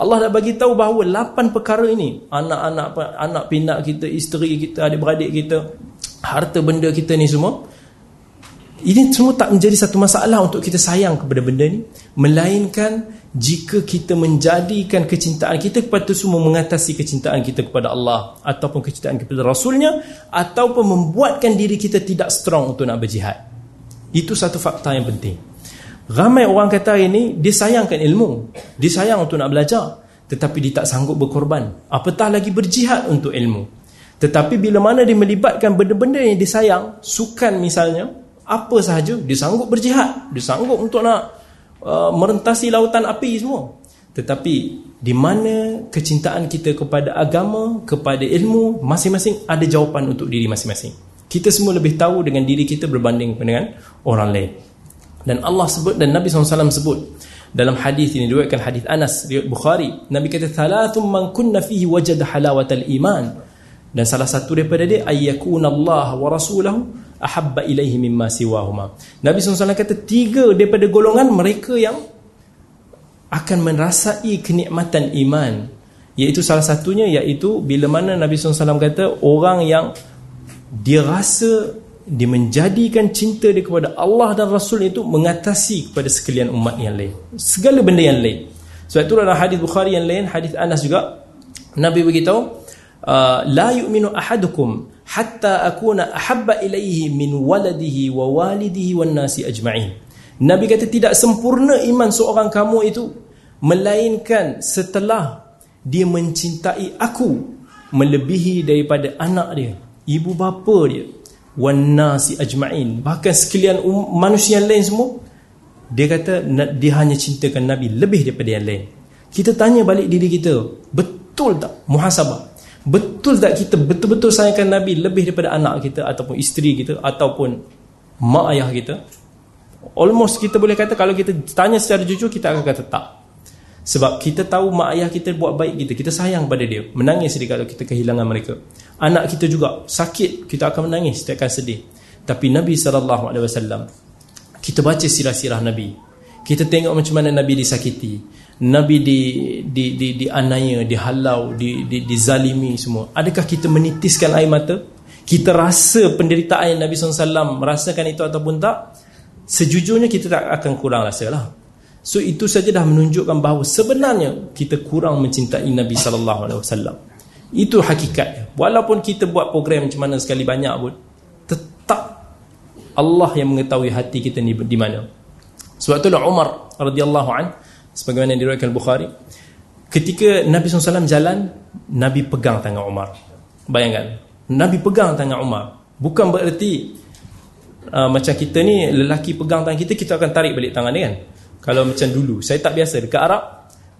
Allah dah bagi tahu bahawa lapan perkara ini anak-anak anak pinak kita isteri kita adik-beradik kita harta benda kita ni semua ini semua tak menjadi satu masalah untuk kita sayang kepada benda ni melainkan jika kita menjadikan kecintaan kita kepada semua mengatasi kecintaan kita kepada Allah ataupun kecintaan kepada Rasulnya ataupun membuatkan diri kita tidak strong untuk nak berjihad. Itu satu fakta yang penting. Ramai orang kata ini dia sayangkan ilmu. Dia sayang untuk nak belajar. Tetapi dia tak sanggup berkorban. Apatah lagi berjihad untuk ilmu? Tetapi bila mana dia melibatkan benda-benda yang disayang sukan misalnya apa sahaja dia sanggup berjihad. Dia sanggup untuk nak uh, merentasi lautan api semua. Tetapi di mana kecintaan kita kepada agama kepada ilmu masing-masing ada jawapan untuk diri masing-masing. Kita semua lebih tahu dengan diri kita berbanding dengan orang lain. Dan Allah sebut dan Nabi SAW sebut dalam hadis ini diriwayatkan hadis Anas riwayat Bukhari. Nabi kata thalathum man kunna fihi wajada halawatal iman. Dan salah satu daripada dia ayyakuna Allah wa rasulahu ahabba ilaihi mimma siwahuma. Nabi SAW kata tiga daripada golongan mereka yang akan merasai kenikmatan iman. Iaitu salah satunya iaitu bila mana Nabi SAW kata orang yang dia rasa dia menjadikan cinta dia kepada Allah dan Rasul itu mengatasi kepada sekalian umat yang lain. Segala benda yang lain. Sebab itu dalam hadis Bukhari yang lain, hadis Anas juga Nabi beritahu uh, la yu'minu ahadukum hatta akuna ahabba ilaihi min waladihi wa walidihi wan nasi ajma'in. Nabi kata tidak sempurna iman seorang kamu itu melainkan setelah dia mencintai aku melebihi daripada anak dia, ibu bapa dia, wan nasi ajma'in. Bahkan sekalian um, manusia lain semua dia kata dia hanya cintakan Nabi lebih daripada yang lain. Kita tanya balik diri kita, betul tak muhasabah? Betul tak kita betul-betul sayangkan Nabi lebih daripada anak kita ataupun isteri kita ataupun mak ayah kita? Almost kita boleh kata kalau kita tanya secara jujur kita akan kata tak. Sebab kita tahu mak ayah kita buat baik kita, kita sayang pada dia. Menangis dia kalau kita kehilangan mereka. Anak kita juga sakit, kita akan menangis, kita akan sedih. Tapi Nabi SAW kita baca sirah-sirah Nabi. Kita tengok macam mana Nabi disakiti. Nabi di di di di anaya, dihalau, di di dizalimi semua. Adakah kita menitiskan air mata? Kita rasa penderitaan Nabi SAW merasakan itu ataupun tak? Sejujurnya kita tak akan kurang rasa lah. So itu saja dah menunjukkan bahawa sebenarnya kita kurang mencintai Nabi SAW. Itu hakikatnya. Walaupun kita buat program macam mana sekali banyak pun, tetap Allah yang mengetahui hati kita ni di mana. Sebab itulah Umar radhiyallahu anhu sebagaimana diriwayatkan Bukhari ketika Nabi SAW jalan Nabi pegang tangan Umar. Bayangkan Nabi pegang tangan Umar. Bukan bererti uh, macam kita ni lelaki pegang tangan kita kita akan tarik balik tangan dia kan? Kalau macam dulu saya tak biasa. Dekat Arab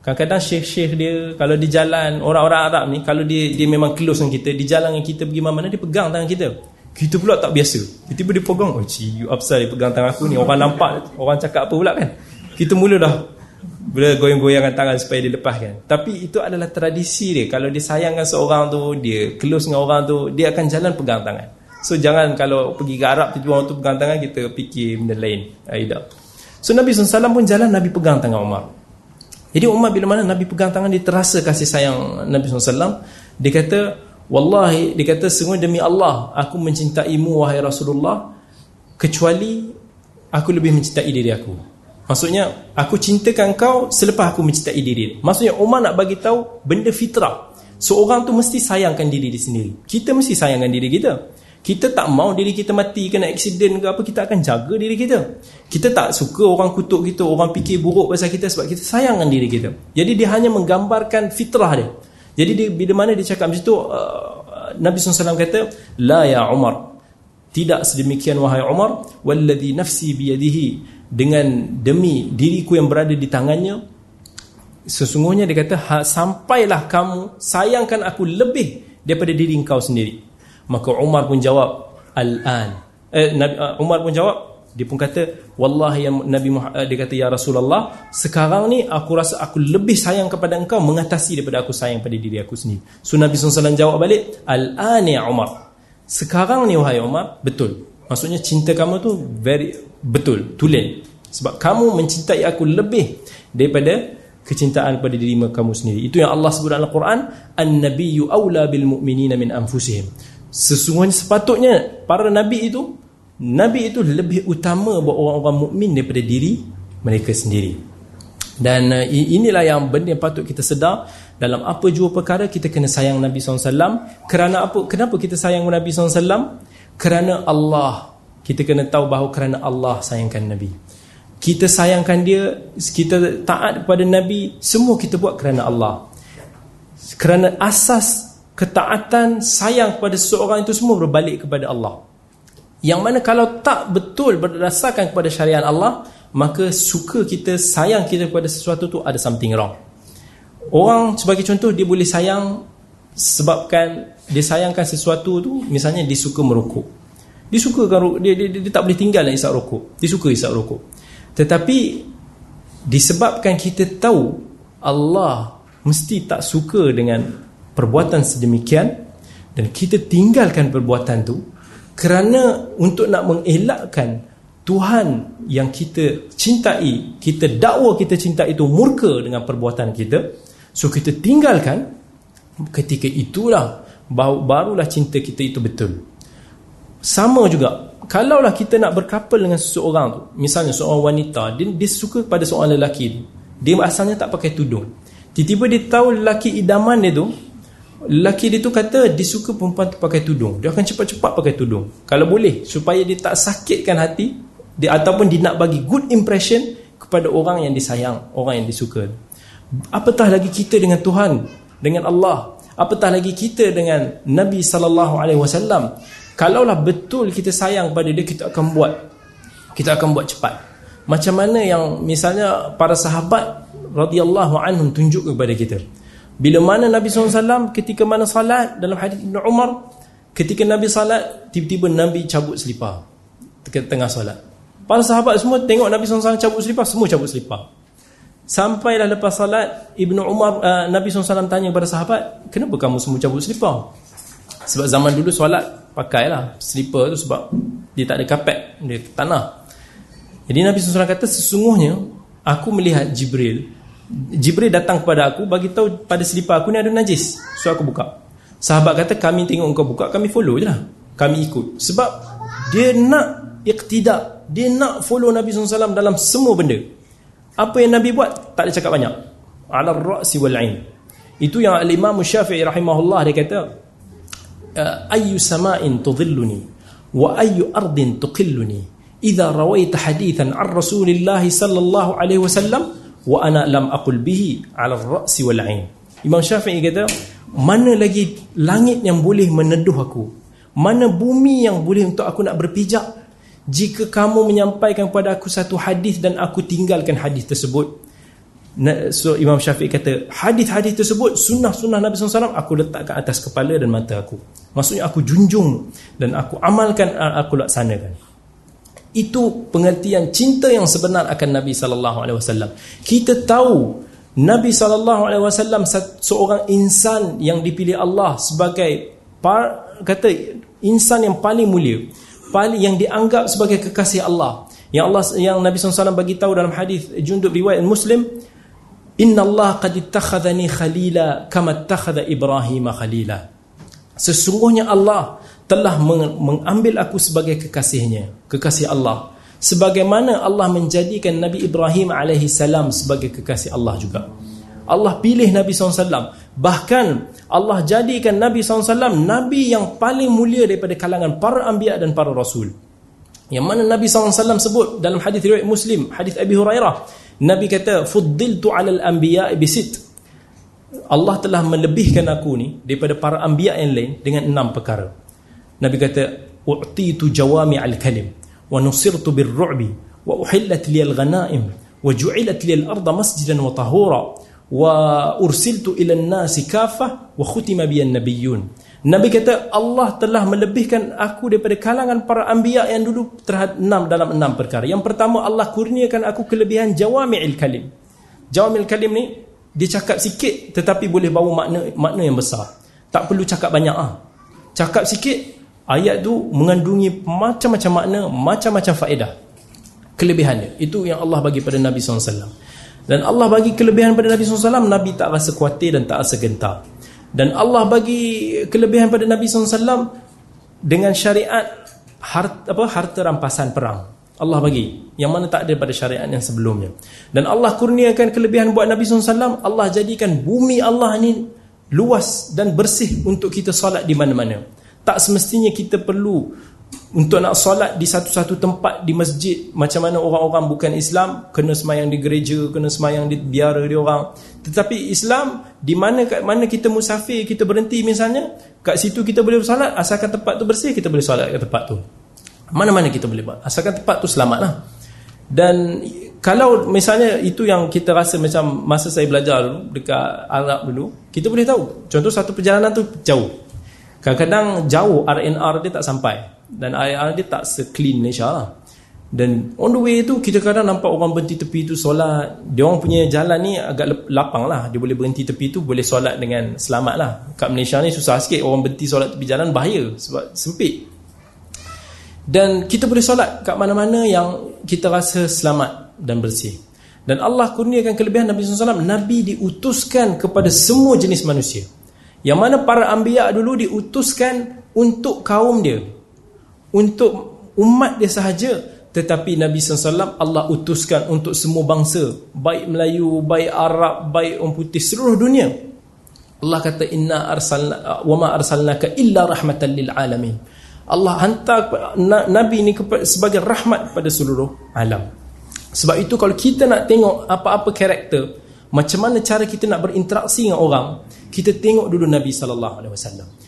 kadang-kadang syekh-syekh dia kalau di jalan orang-orang Arab ni kalau dia dia memang close dengan kita di jalan dengan kita pergi mana-mana dia pegang tangan kita. Kita pula tak biasa. Tiba-tiba dia pegang oh ciu apa dia pegang tangan aku ni. Orang nampak orang cakap apa pula kan? Kita mula dah bila goyang-goyangkan tangan supaya dia lepaskan. Tapi itu adalah tradisi dia. Kalau dia sayangkan seorang tu dia close dengan orang tu dia akan jalan pegang tangan. So jangan kalau pergi ke Arab tiba-tiba orang tu pegang tangan kita fikir benda lain. Aida. so Nabi SAW pun jalan Nabi pegang tangan Umar. Jadi Umar bila mana Nabi pegang tangan dia terasa kasih sayang Nabi SAW dia kata Wallahi dia kata semua demi Allah aku mencintaimu wahai Rasulullah kecuali aku lebih mencintai diri aku Maksudnya aku cintakan kau selepas aku mencintai diri. Maksudnya Umar nak bagi tahu benda fitrah. Seorang tu mesti sayangkan diri dia sendiri. Kita mesti sayangkan diri kita. Kita tak mau diri kita mati kena aksiden ke apa kita akan jaga diri kita. Kita tak suka orang kutuk kita, orang fikir buruk pasal kita sebab kita sayangkan diri kita. Jadi dia hanya menggambarkan fitrah dia. Jadi dia, bila mana dia cakap macam tu uh, Nabi SAW kata la ya Umar tidak sedemikian wahai Umar wallazi nafsi biyadihi dengan demi diriku yang berada di tangannya sesungguhnya dia kata ha, sampailah kamu sayangkan aku lebih daripada diri engkau sendiri. Maka Umar pun jawab al-an. Eh, uh, Umar pun jawab dia pun kata wallahi ya Nabi Muhammad dia kata ya Rasulullah sekarang ni aku rasa aku lebih sayang kepada engkau mengatasi daripada aku sayang pada diri aku sendiri. So Nabi SAW jawab balik al-an ya Umar. Sekarang ni wahai Umar betul maksudnya cinta kamu tu very betul tulen sebab kamu mencintai aku lebih daripada kecintaan kepada diri kamu sendiri itu yang Allah sebut dalam Al-Quran an-nabiyyu aula bil mu'minina min anfusihim sesungguhnya sepatutnya para nabi itu Nabi itu lebih utama buat orang-orang mukmin daripada diri mereka sendiri. Dan uh, inilah yang benda yang patut kita sedar dalam apa jua perkara kita kena sayang Nabi SAW. Kerana apa? Kenapa kita sayang Nabi SAW? Kerana Allah. Kita kena tahu bahawa kerana Allah sayangkan Nabi. Kita sayangkan dia, kita taat kepada Nabi, semua kita buat kerana Allah. Kerana asas ketaatan sayang kepada seseorang itu semua berbalik kepada Allah. Yang mana kalau tak betul berdasarkan kepada syariat Allah Maka suka kita, sayang kita kepada sesuatu tu ada something wrong Orang sebagai contoh dia boleh sayang Sebabkan dia sayangkan sesuatu tu Misalnya dia suka merokok. Dia suka kan dia, dia, dia, dia tak boleh tinggal nak isap rokok. Dia suka isap rokok. Tetapi Disebabkan kita tahu Allah mesti tak suka dengan perbuatan sedemikian Dan kita tinggalkan perbuatan tu kerana untuk nak mengelakkan Tuhan yang kita cintai kita dakwa kita cinta itu murka dengan perbuatan kita so kita tinggalkan ketika itulah barulah cinta kita itu betul sama juga kalaulah kita nak berkapal dengan seseorang tu misalnya seorang wanita dia, dia suka pada seorang lelaki tu dia asalnya tak pakai tudung tiba-tiba dia tahu lelaki idaman dia tu Lelaki dia tu kata dia suka perempuan tu pakai tudung. Dia akan cepat-cepat pakai tudung. Kalau boleh supaya dia tak sakitkan hati dia ataupun dia nak bagi good impression kepada orang yang disayang, orang yang disuka. Apatah lagi kita dengan Tuhan, dengan Allah. Apatah lagi kita dengan Nabi sallallahu alaihi wasallam. Kalaulah betul kita sayang pada dia kita akan buat. Kita akan buat cepat. Macam mana yang misalnya para sahabat radhiyallahu anhum tunjuk kepada kita. Bila mana Nabi SAW ketika mana salat dalam hadis Ibn Umar ketika Nabi salat tiba-tiba Nabi cabut selipar tengah salat. Para sahabat semua tengok Nabi SAW cabut selipar semua cabut selipar. Sampailah lepas salat Ibn Umar uh, Nabi SAW tanya kepada sahabat kenapa kamu semua cabut selipar? Sebab zaman dulu solat pakailah selipar tu sebab dia tak ada kapet dia tanah. Jadi Nabi SAW kata sesungguhnya aku melihat Jibril Jibril datang kepada aku bagi tahu pada selipar aku ni ada najis. So aku buka. Sahabat kata kami tengok kau buka, kami follow je lah. Kami ikut. Sebab dia nak iqtidak. Dia nak follow Nabi SAW dalam semua benda. Apa yang Nabi buat, tak ada cakap banyak. Ala ra'si wal ain. Itu yang Imam Syafi'i rahimahullah dia kata, Ayu sama'in tudhilluni wa ayu ardin tuqilluni. Idza rawaita hadithan ar Rasulillah sallallahu alaihi wasallam wa ana lam aqul bihi ala ar-ra's wal 'ain Imam Syafi'i kata mana lagi langit yang boleh meneduh aku mana bumi yang boleh untuk aku nak berpijak jika kamu menyampaikan kepada aku satu hadis dan aku tinggalkan hadis tersebut so Imam Syafi'i kata hadis-hadis tersebut sunnah-sunnah Nabi SAW aku letakkan atas kepala dan mata aku. Maksudnya aku junjung dan aku amalkan aku laksanakan. Itu pengertian cinta yang sebenar akan Nabi wasallam. Kita tahu Nabi wasallam seorang insan yang dipilih Allah sebagai kata insan yang paling mulia, paling yang dianggap sebagai kekasih Allah. Yang Allah yang Nabi SAW bagi tahu dalam hadis Jundub riwayat Muslim, "Inna Allah qad ittakhadhani khalila kama ittakhadha Ibrahim khalila." Sesungguhnya Allah telah mengambil aku sebagai kekasihnya kekasih Allah sebagaimana Allah menjadikan Nabi Ibrahim alaihi salam sebagai kekasih Allah juga Allah pilih Nabi SAW bahkan Allah jadikan Nabi SAW Nabi yang paling mulia daripada kalangan para anbiya dan para rasul. Yang mana Nabi SAW sebut dalam hadis riwayat Muslim hadis Abi Hurairah Nabi kata fuddiltu alal anbiya bisit. Allah telah melebihkan aku ni daripada para anbiya yang lain dengan enam perkara. Nabi kata u'titu jawami'al kalim wa nusirtu birru'bi wa uhillat liyal ghanaim wa ju'ilat liyal arda masjidan wa tahura ila an-nasi kaffah wa khutima biyan nabiyyun Nabi kata Allah telah melebihkan aku daripada kalangan para anbiya yang dulu terhadap enam dalam enam perkara. Yang pertama Allah kurniakan aku kelebihan jawami'il kalim. Jawami'il kalim ni dia cakap sikit tetapi boleh bawa makna makna yang besar. Tak perlu cakap banyak ah. Cakap sikit ayat tu mengandungi macam-macam makna, macam-macam faedah. Kelebihannya. Itu yang Allah bagi pada Nabi SAW. Dan Allah bagi kelebihan pada Nabi SAW, Nabi tak rasa khawatir dan tak rasa gentar. Dan Allah bagi kelebihan pada Nabi SAW dengan syariat harta, apa, harta rampasan perang. Allah bagi yang mana tak ada pada syariat yang sebelumnya. Dan Allah kurniakan kelebihan buat Nabi SAW. Allah jadikan bumi Allah ni luas dan bersih untuk kita solat di mana-mana. Tak semestinya kita perlu untuk nak solat di satu-satu tempat di masjid macam mana orang-orang bukan Islam kena semayang di gereja kena semayang di biara dia orang. Tetapi Islam di mana kat mana kita musafir kita berhenti misalnya kat situ kita boleh solat asalkan tempat tu bersih kita boleh solat kat tempat tu. Mana-mana kita boleh buat. Asalkan tempat tu selamat lah. Dan kalau misalnya itu yang kita rasa macam masa saya belajar dulu dekat Arab dulu kita boleh tahu. Contoh satu perjalanan tu jauh. Kadang-kadang jauh RNR dia tak sampai dan air dia tak se-clean Malaysia lah. Dan on the way tu kita kadang nampak orang berhenti tepi tu solat. Dia orang punya jalan ni agak lapang lah. Dia boleh berhenti tepi tu boleh solat dengan selamat lah. Kat Malaysia ni susah sikit orang berhenti solat tepi jalan bahaya sebab sempit. Dan kita boleh solat kat mana-mana yang kita rasa selamat dan bersih. Dan Allah kurniakan kelebihan Nabi SAW. Nabi diutuskan kepada semua jenis manusia. Yang mana para ambiya dulu diutuskan untuk kaum dia untuk umat dia sahaja tetapi Nabi SAW Allah utuskan untuk semua bangsa baik Melayu, baik Arab, baik orang putih seluruh dunia. Allah kata inna arsalna wa ma arsalnaka illa rahmatan lil alamin. Allah hantar Nabi ini sebagai rahmat pada seluruh alam. Sebab itu kalau kita nak tengok apa-apa karakter macam mana cara kita nak berinteraksi dengan orang kita tengok dulu Nabi SAW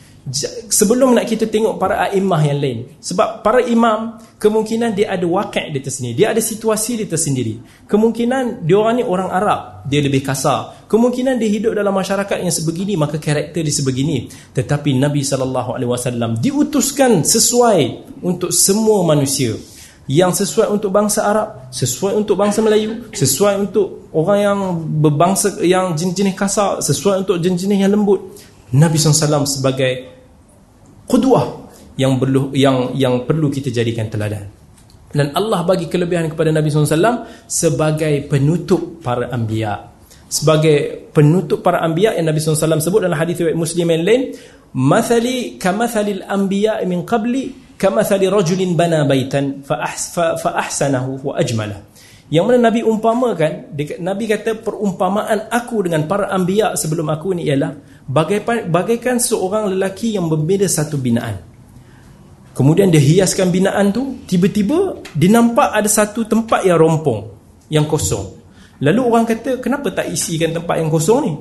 sebelum nak kita tengok para imam yang lain. Sebab para imam kemungkinan dia ada wakil dia tersendiri. Dia ada situasi dia tersendiri. Kemungkinan dia orang ni orang Arab. Dia lebih kasar. Kemungkinan dia hidup dalam masyarakat yang sebegini maka karakter dia sebegini. Tetapi Nabi SAW diutuskan sesuai untuk semua manusia. Yang sesuai untuk bangsa Arab sesuai untuk bangsa Melayu sesuai untuk orang yang berbangsa yang jenis-jenis kasar sesuai untuk jenis-jenis yang lembut Nabi SAW sebagai qudwah yang yang yang perlu kita jadikan teladan. Dan Allah bagi kelebihan kepada Nabi SAW sebagai penutup para anbiya. Sebagai penutup para anbiya yang Nabi SAW sebut dalam riwayat Muslim yang lain, "Mathali kamathalil anbiya min qabli kamathali rajulin bana baitan fa ahsanahu wa ajmalah." Yang mana Nabi umpamakan, Nabi kata perumpamaan aku dengan para anbiya sebelum aku ni ialah bagaikan, seorang lelaki yang membina satu binaan. Kemudian dia hiaskan binaan tu, tiba-tiba dinampak ada satu tempat yang rompong, yang kosong. Lalu orang kata, kenapa tak isikan tempat yang kosong ni?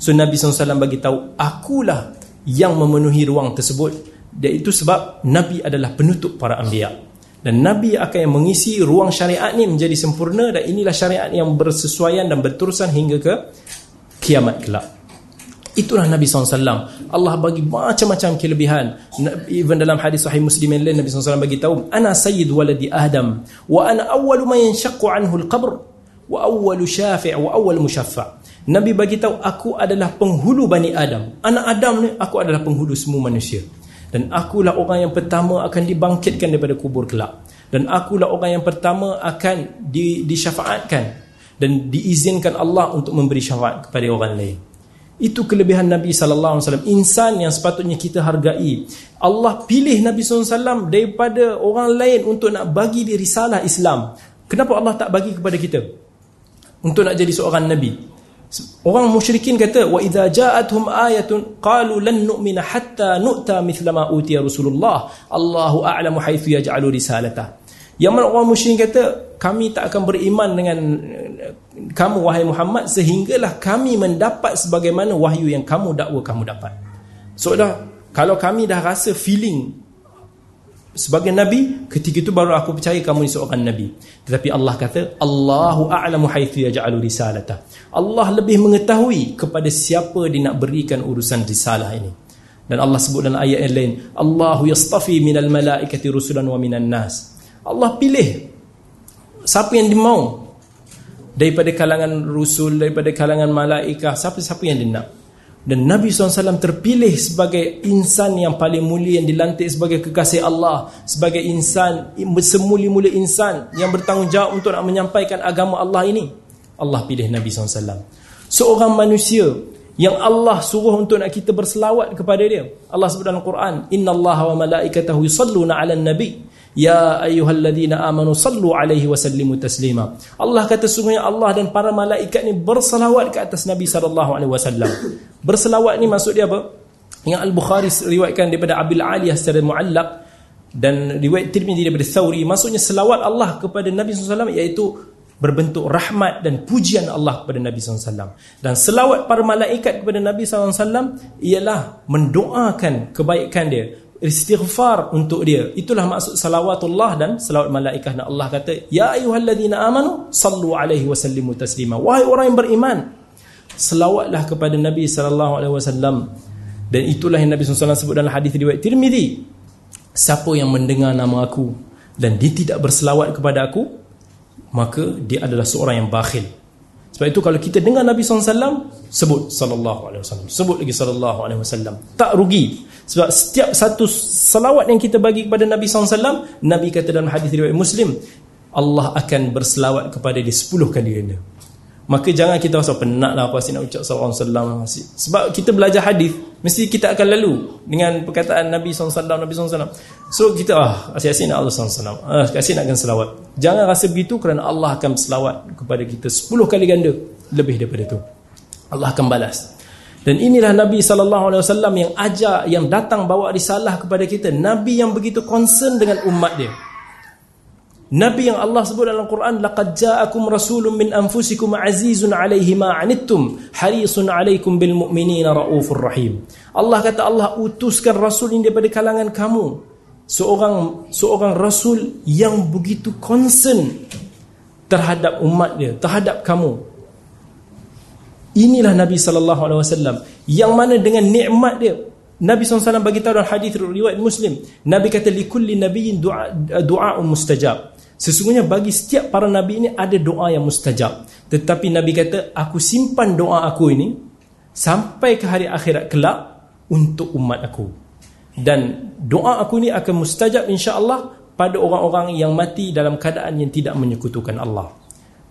So Nabi SAW bagi tahu, akulah yang memenuhi ruang tersebut. Dan itu sebab Nabi adalah penutup para anbiya dan Nabi akan yang mengisi ruang syariat ni menjadi sempurna dan inilah syariat yang bersesuaian dan berterusan hingga ke kiamat kelak itulah Nabi SAW Allah bagi macam-macam kelebihan. Even dalam hadis sahih muslim yang lain Nabi SAW bagi tahu ana sayyid waladi adam wa ana awwalu man yanshaqqu anhu al-qabr wa awwalu syafi' wa awwalu mushaffa' Nabi bagi tahu aku adalah penghulu Bani Adam. Anak Adam ni aku adalah penghulu semua manusia. Dan akulah orang yang pertama akan dibangkitkan daripada kubur kelak. Dan akulah orang yang pertama akan di, disyafaatkan. Dan diizinkan Allah untuk memberi syafaat kepada orang lain itu kelebihan Nabi sallallahu alaihi wasallam. Insan yang sepatutnya kita hargai. Allah pilih Nabi sallallahu alaihi wasallam daripada orang lain untuk nak bagi dia risalah Islam. Kenapa Allah tak bagi kepada kita? Untuk nak jadi seorang nabi. Orang musyrikin kata wa idza ja'atuhum ayatun qalu lan nu'mina hatta nu'ta mithla ma utiya Rasulullah. Allahu a'lamu haitsu yaj'alu risalata. Yang mana orang musyrikin kata kami tak akan beriman dengan kamu wahai Muhammad sehinggalah kami mendapat sebagaimana wahyu yang kamu dakwa kamu dapat. So dah kalau kami dah rasa feeling sebagai nabi ketika itu baru aku percaya kamu ni seorang nabi. Tetapi Allah kata Allahu a'lamu haitsu yaj'alu risalata Allah lebih mengetahui kepada siapa dia nak berikan urusan risalah ini. Dan Allah sebut dalam ayat yang lain Allahu yastafi minal malaikati rusulan wa minan nas. Allah pilih siapa yang dia mau daripada kalangan rusul daripada kalangan malaikat siapa-siapa yang dia nak dan Nabi SAW terpilih sebagai insan yang paling mulia yang dilantik sebagai kekasih Allah. Sebagai insan, semuli-muli insan yang bertanggungjawab untuk nak menyampaikan agama Allah ini. Allah pilih Nabi SAW. Seorang manusia yang Allah suruh untuk nak kita berselawat kepada dia. Allah sebut dalam Quran, Inna Allah wa malaikatahu yusalluna ala nabi. Ya ayyuhalladzina amanu sallu alaihi wa sallimu taslima. Allah kata sungguhnya Allah dan para malaikat ni berselawat ke atas Nabi sallallahu alaihi wasallam. Berselawat ni maksud dia apa? Yang Al-Bukhari riwayatkan daripada Abil Aliyah secara muallaq dan riwayat Tirmizi daripada Thawri maksudnya selawat Allah kepada Nabi sallallahu alaihi wasallam iaitu berbentuk rahmat dan pujian Allah kepada Nabi SAW dan selawat para malaikat kepada Nabi SAW ialah mendoakan kebaikan dia istighfar untuk dia. Itulah maksud salawatullah dan salawat malaikat. Dan Allah kata ya ayyuhalladzina amanu sallu alaihi wasallimu taslima. Wahai orang yang beriman selawatlah kepada Nabi sallallahu alaihi wasallam. Dan itulah yang Nabi SAW sebut dalam hadis riwayat Tirmizi. Siapa yang mendengar nama aku dan dia tidak berselawat kepada aku maka dia adalah seorang yang bakhil. Sebab itu kalau kita dengar Nabi SAW sebut sallallahu alaihi wasallam. Sebut lagi sallallahu alaihi wasallam. Tak rugi sebab setiap satu salawat yang kita bagi kepada Nabi SAW Nabi kata dalam hadis riwayat Muslim Allah akan berselawat kepada dia 10 kali ganda. Maka jangan kita rasa penat lah Aku asyik nak ucap SAW Sebab kita belajar hadis Mesti kita akan lalu Dengan perkataan Nabi SAW Nabi SAW So kita ah asyik-asyik nak Allah SAW ah, Asyik nakkan selawat. Jangan rasa begitu kerana Allah akan berselawat Kepada kita 10 kali ganda Lebih daripada itu. Allah akan balas dan inilah Nabi sallallahu alaihi wasallam yang ajar yang datang bawa risalah kepada kita, nabi yang begitu concern dengan umat dia. Nabi yang Allah sebut dalam Quran laqad ja'akum rasulun min anfusikum azizun 'alaihi ma 'anittum harisun 'alaikum bil mu'minina raufur rahim. Allah kata Allah utuskan rasul ini daripada kalangan kamu. Seorang seorang rasul yang begitu concern terhadap umat dia, terhadap kamu. Inilah Nabi sallallahu alaihi wasallam. Yang mana dengan nikmat dia. Nabi SAW bagi tahu dalam hadis riwayat Muslim Nabi kata likulli nabiyyin du'a du'a mustajab. Sesungguhnya bagi setiap para nabi ini ada doa yang mustajab. Tetapi Nabi kata aku simpan doa aku ini sampai ke hari akhirat kelak untuk umat aku. Dan doa aku ini akan mustajab insya-Allah pada orang-orang yang mati dalam keadaan yang tidak menyekutukan Allah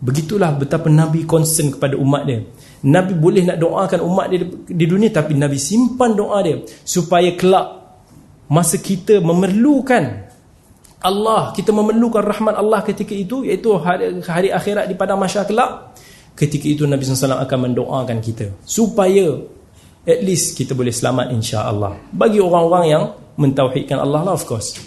begitulah betapa Nabi concern kepada umat dia Nabi boleh nak doakan umat dia di dunia tapi Nabi simpan doa dia supaya kelak masa kita memerlukan Allah, kita memerlukan rahmat Allah ketika itu iaitu hari, hari akhirat di padang mahsyar kelak. Ketika itu Nabi SAW akan mendoakan kita supaya at least kita boleh selamat insya-Allah. Bagi orang-orang yang mentauhidkan Allah lah of course.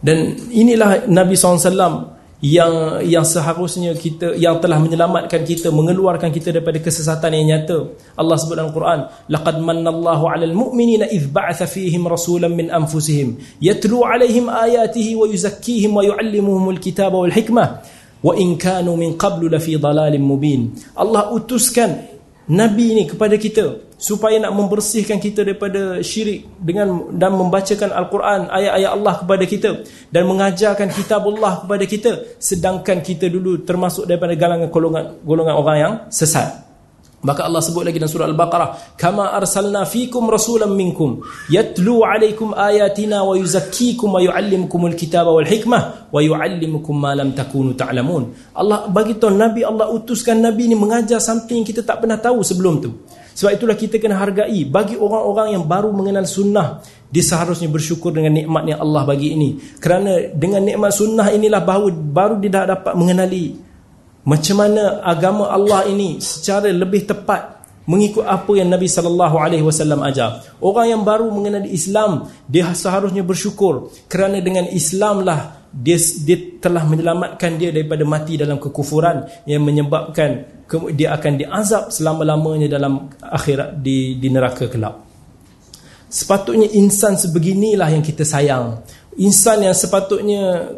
Dan inilah Nabi SAW yang yang seharusnya kita yang telah menyelamatkan kita mengeluarkan kita daripada kesesatan yang nyata. Allah sebut dalam Quran laqad manallahu 'alal mu'minina idh ba'atha fihim rasulan min anfusihim yatlu 'alaihim ayatihi wa yuzakkihim wa yu'allimuhumul kitaba wal hikmah. Wa in kanu min qablu lafi dhalalin mubin. Allah utuskan nabi ini kepada kita supaya nak membersihkan kita daripada syirik dengan dan membacakan al-Quran ayat-ayat Allah kepada kita. Dan mengajarkan kitab Allah kepada kita. Sedangkan kita dulu termasuk daripada golongan golongan, golongan orang yang sesat. Maka Allah sebut lagi dalam surah al-Baqarah kama arsalna fikum rasulan minkum yatlu alaikum ayatina wa yuzakkikum wa yuallimukumul kitaba wal hikmah wa yuallimukum ma lam takunu ta'lamun. Allah bagi tahu nabi Allah utuskan nabi ni mengajar something kita tak pernah tahu sebelum tu sebab itulah kita kena hargai bagi orang-orang yang baru mengenal sunnah dia seharusnya bersyukur dengan nikmat yang Allah bagi ini. Kerana dengan nikmat sunnah inilah baru baru dia dah dapat mengenali macam mana agama Allah ini secara lebih tepat mengikut apa yang Nabi sallallahu alaihi wasallam ajar. Orang yang baru mengenali Islam dia seharusnya bersyukur kerana dengan Islamlah dia dia telah menyelamatkan dia daripada mati dalam kekufuran yang menyebabkan dia akan diazab selama-lamanya dalam akhirat di di neraka kelak. Sepatutnya insan sebeginilah yang kita sayang. insan yang sepatutnya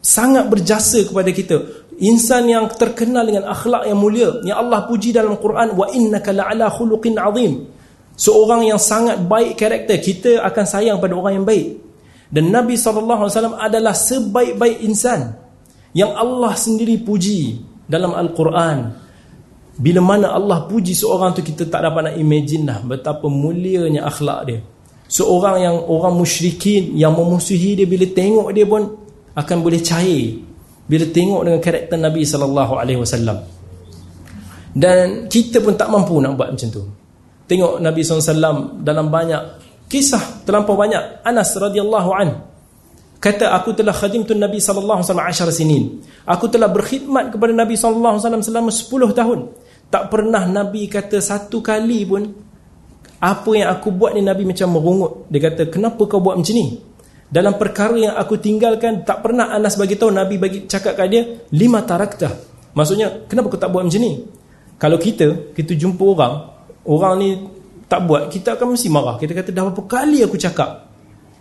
sangat berjasa kepada kita insan yang terkenal dengan akhlak yang mulia yang Allah puji dalam Quran wa innaka la'ala khuluqin azim seorang yang sangat baik karakter kita akan sayang pada orang yang baik dan Nabi SAW adalah sebaik-baik insan yang Allah sendiri puji dalam Al-Quran. Bila mana Allah puji seorang tu kita tak dapat nak imagine lah betapa mulianya akhlak dia. Seorang yang orang musyrikin yang memusuhi dia bila tengok dia pun akan boleh cair bila tengok dengan karakter Nabi wasallam. Dan kita pun tak mampu nak buat macam tu. Tengok Nabi SAW dalam banyak kisah terlampau banyak. Anas radhiyallahu an kata aku telah khadimtu Nabi sallallahu alaihi wasallam 10 sinin. Aku telah berkhidmat kepada Nabi sallallahu alaihi wasallam selama 10 tahun. Tak pernah Nabi kata satu kali pun apa yang aku buat ni Nabi macam merungut. Dia kata kenapa kau buat macam ni? Dalam perkara yang aku tinggalkan tak pernah Anas bagi tahu Nabi bagi cakap kat dia lima tarakta maksudnya kenapa kau tak buat macam ni? Kalau kita kita jumpa orang orang ni tak buat kita akan mesti marah kita kata dah berapa kali aku cakap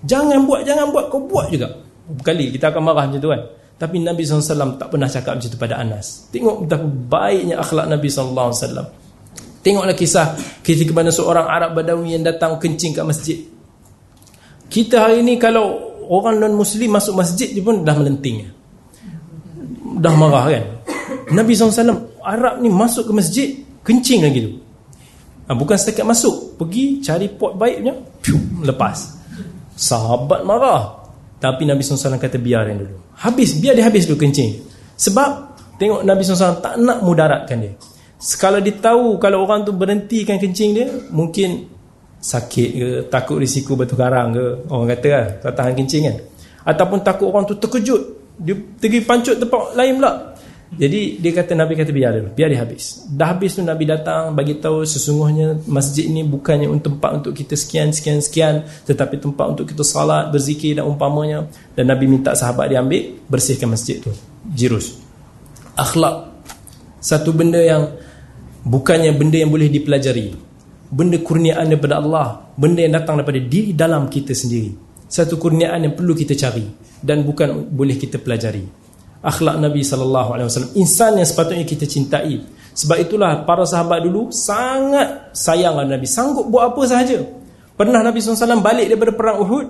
jangan buat jangan buat kau buat juga berapa kali kita akan marah macam tu kan tapi Nabi SAW tak pernah cakap macam tu pada Anas tengok betapa baiknya akhlak Nabi SAW Tengoklah kisah ketika mana seorang Arab Badawi yang datang kencing kat masjid. Kita hari ni kalau orang non-muslim masuk masjid dia pun dah melenting. Dah marah kan? Nabi SAW Arab ni masuk ke masjid kencing lagi tu. Ha, bukan setakat masuk, pergi cari pot baiknya, piu, lepas. Sahabat marah. Tapi Nabi SAW kata biarin dulu. Habis, biar dia habis dulu kencing. Sebab tengok Nabi SAW tak nak mudaratkan dia. Kalau dia tahu kalau orang tu berhentikan kencing dia, mungkin sakit ke, takut risiko batu karang ke, orang kata lah, tak tahan kencing kan. Ataupun takut orang tu terkejut, dia pergi pancut tempat lain pula. Jadi dia kata Nabi kata biar dia, biar dia habis. Dah habis tu Nabi datang bagi tahu sesungguhnya masjid ni bukannya tempat untuk kita sekian sekian sekian, tetapi tempat untuk kita salat, berzikir dan umpamanya. Dan Nabi minta sahabat dia ambil bersihkan masjid tu. Jirus. Akhlak satu benda yang bukannya benda yang boleh dipelajari benda kurniaan daripada Allah benda yang datang daripada diri dalam kita sendiri satu kurniaan yang perlu kita cari dan bukan boleh kita pelajari akhlak Nabi SAW insan yang sepatutnya kita cintai. Sebab itulah para sahabat dulu sangat sayang Nabi. Sanggup buat apa sahaja. Pernah Nabi SAW balik daripada perang Uhud?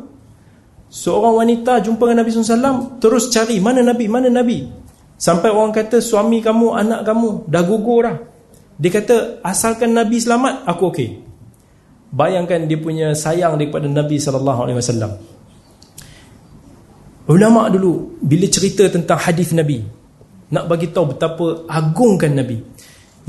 Seorang wanita jumpa dengan Nabi SAW terus cari mana Nabi? Mana Nabi? Sampai orang kata suami kamu anak kamu dah gugur dah. Dia kata asalkan Nabi selamat aku okey. Bayangkan dia punya sayang daripada Nabi sallallahu alaihi wasallam. Ulama dulu bila cerita tentang hadis Nabi nak bagi tahu betapa agungkan Nabi.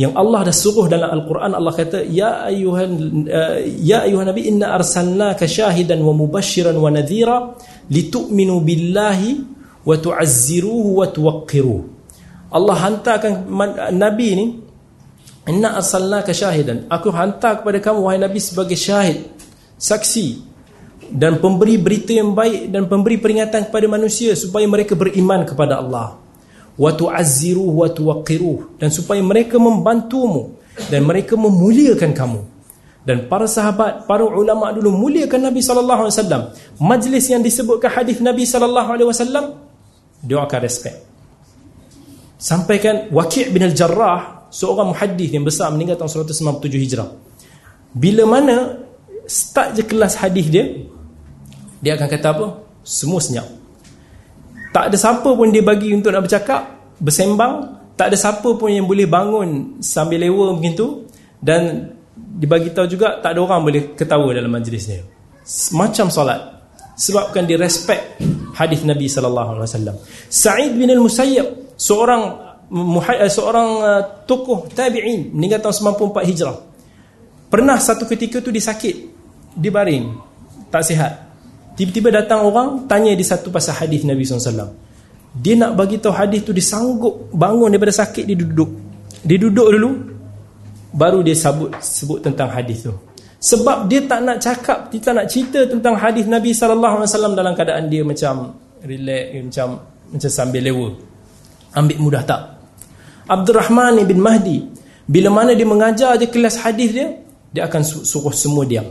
Yang Allah dah suruh dalam Al-Quran Allah kata ya ayuhan uh, ya ayuhan nabi inna arsalnaka syahidan wa mubashiran wa nadhira litu'minu billahi wa tu'azziruhu wa tuwaqqiruhu. Allah hantarkan nabi ni Inna arsalnaka syahidan. Aku hantar kepada kamu wahai Nabi sebagai syahid, saksi dan pemberi berita yang baik dan pemberi peringatan kepada manusia supaya mereka beriman kepada Allah. Wa tu'azziruhu wa tuwaqqiruhu dan supaya mereka membantumu dan mereka memuliakan kamu. Dan para sahabat, para ulama dulu muliakan Nabi sallallahu alaihi wasallam. Majlis yang disebutkan hadis Nabi sallallahu alaihi wasallam dia akan respect. Sampaikan Waqi' bin al-Jarrah seorang muhaddis yang besar meninggal tahun 197 Hijrah. Bila mana start je kelas hadis dia, dia akan kata apa? Semua senyap. Tak ada siapa pun dia bagi untuk nak bercakap, bersembang, tak ada siapa pun yang boleh bangun sambil lewa macam tu dan dibagi tahu juga tak ada orang boleh ketawa dalam majlis dia. Macam solat. Sebabkan dia respect hadis Nabi sallallahu alaihi wasallam. Sa'id bin al-Musayyab seorang Eh, seorang uh, tokoh tabi'in meninggal tahun 94 Hijrah. Pernah satu ketika tu dia sakit, dia baring, tak sihat. Tiba-tiba datang orang tanya dia satu pasal hadis Nabi SAW. Dia nak bagi tahu hadis tu dia sanggup bangun daripada sakit dia duduk. Dia duduk dulu baru dia sebut sebut tentang hadis tu. Sebab dia tak nak cakap, dia tak nak cerita tentang hadis Nabi sallallahu alaihi wasallam dalam keadaan dia macam relax macam macam sambil lewa. Ambil mudah tak? Abdul Rahman bin Mahdi bila mana dia mengajar je kelas hadis dia dia akan suruh semua diam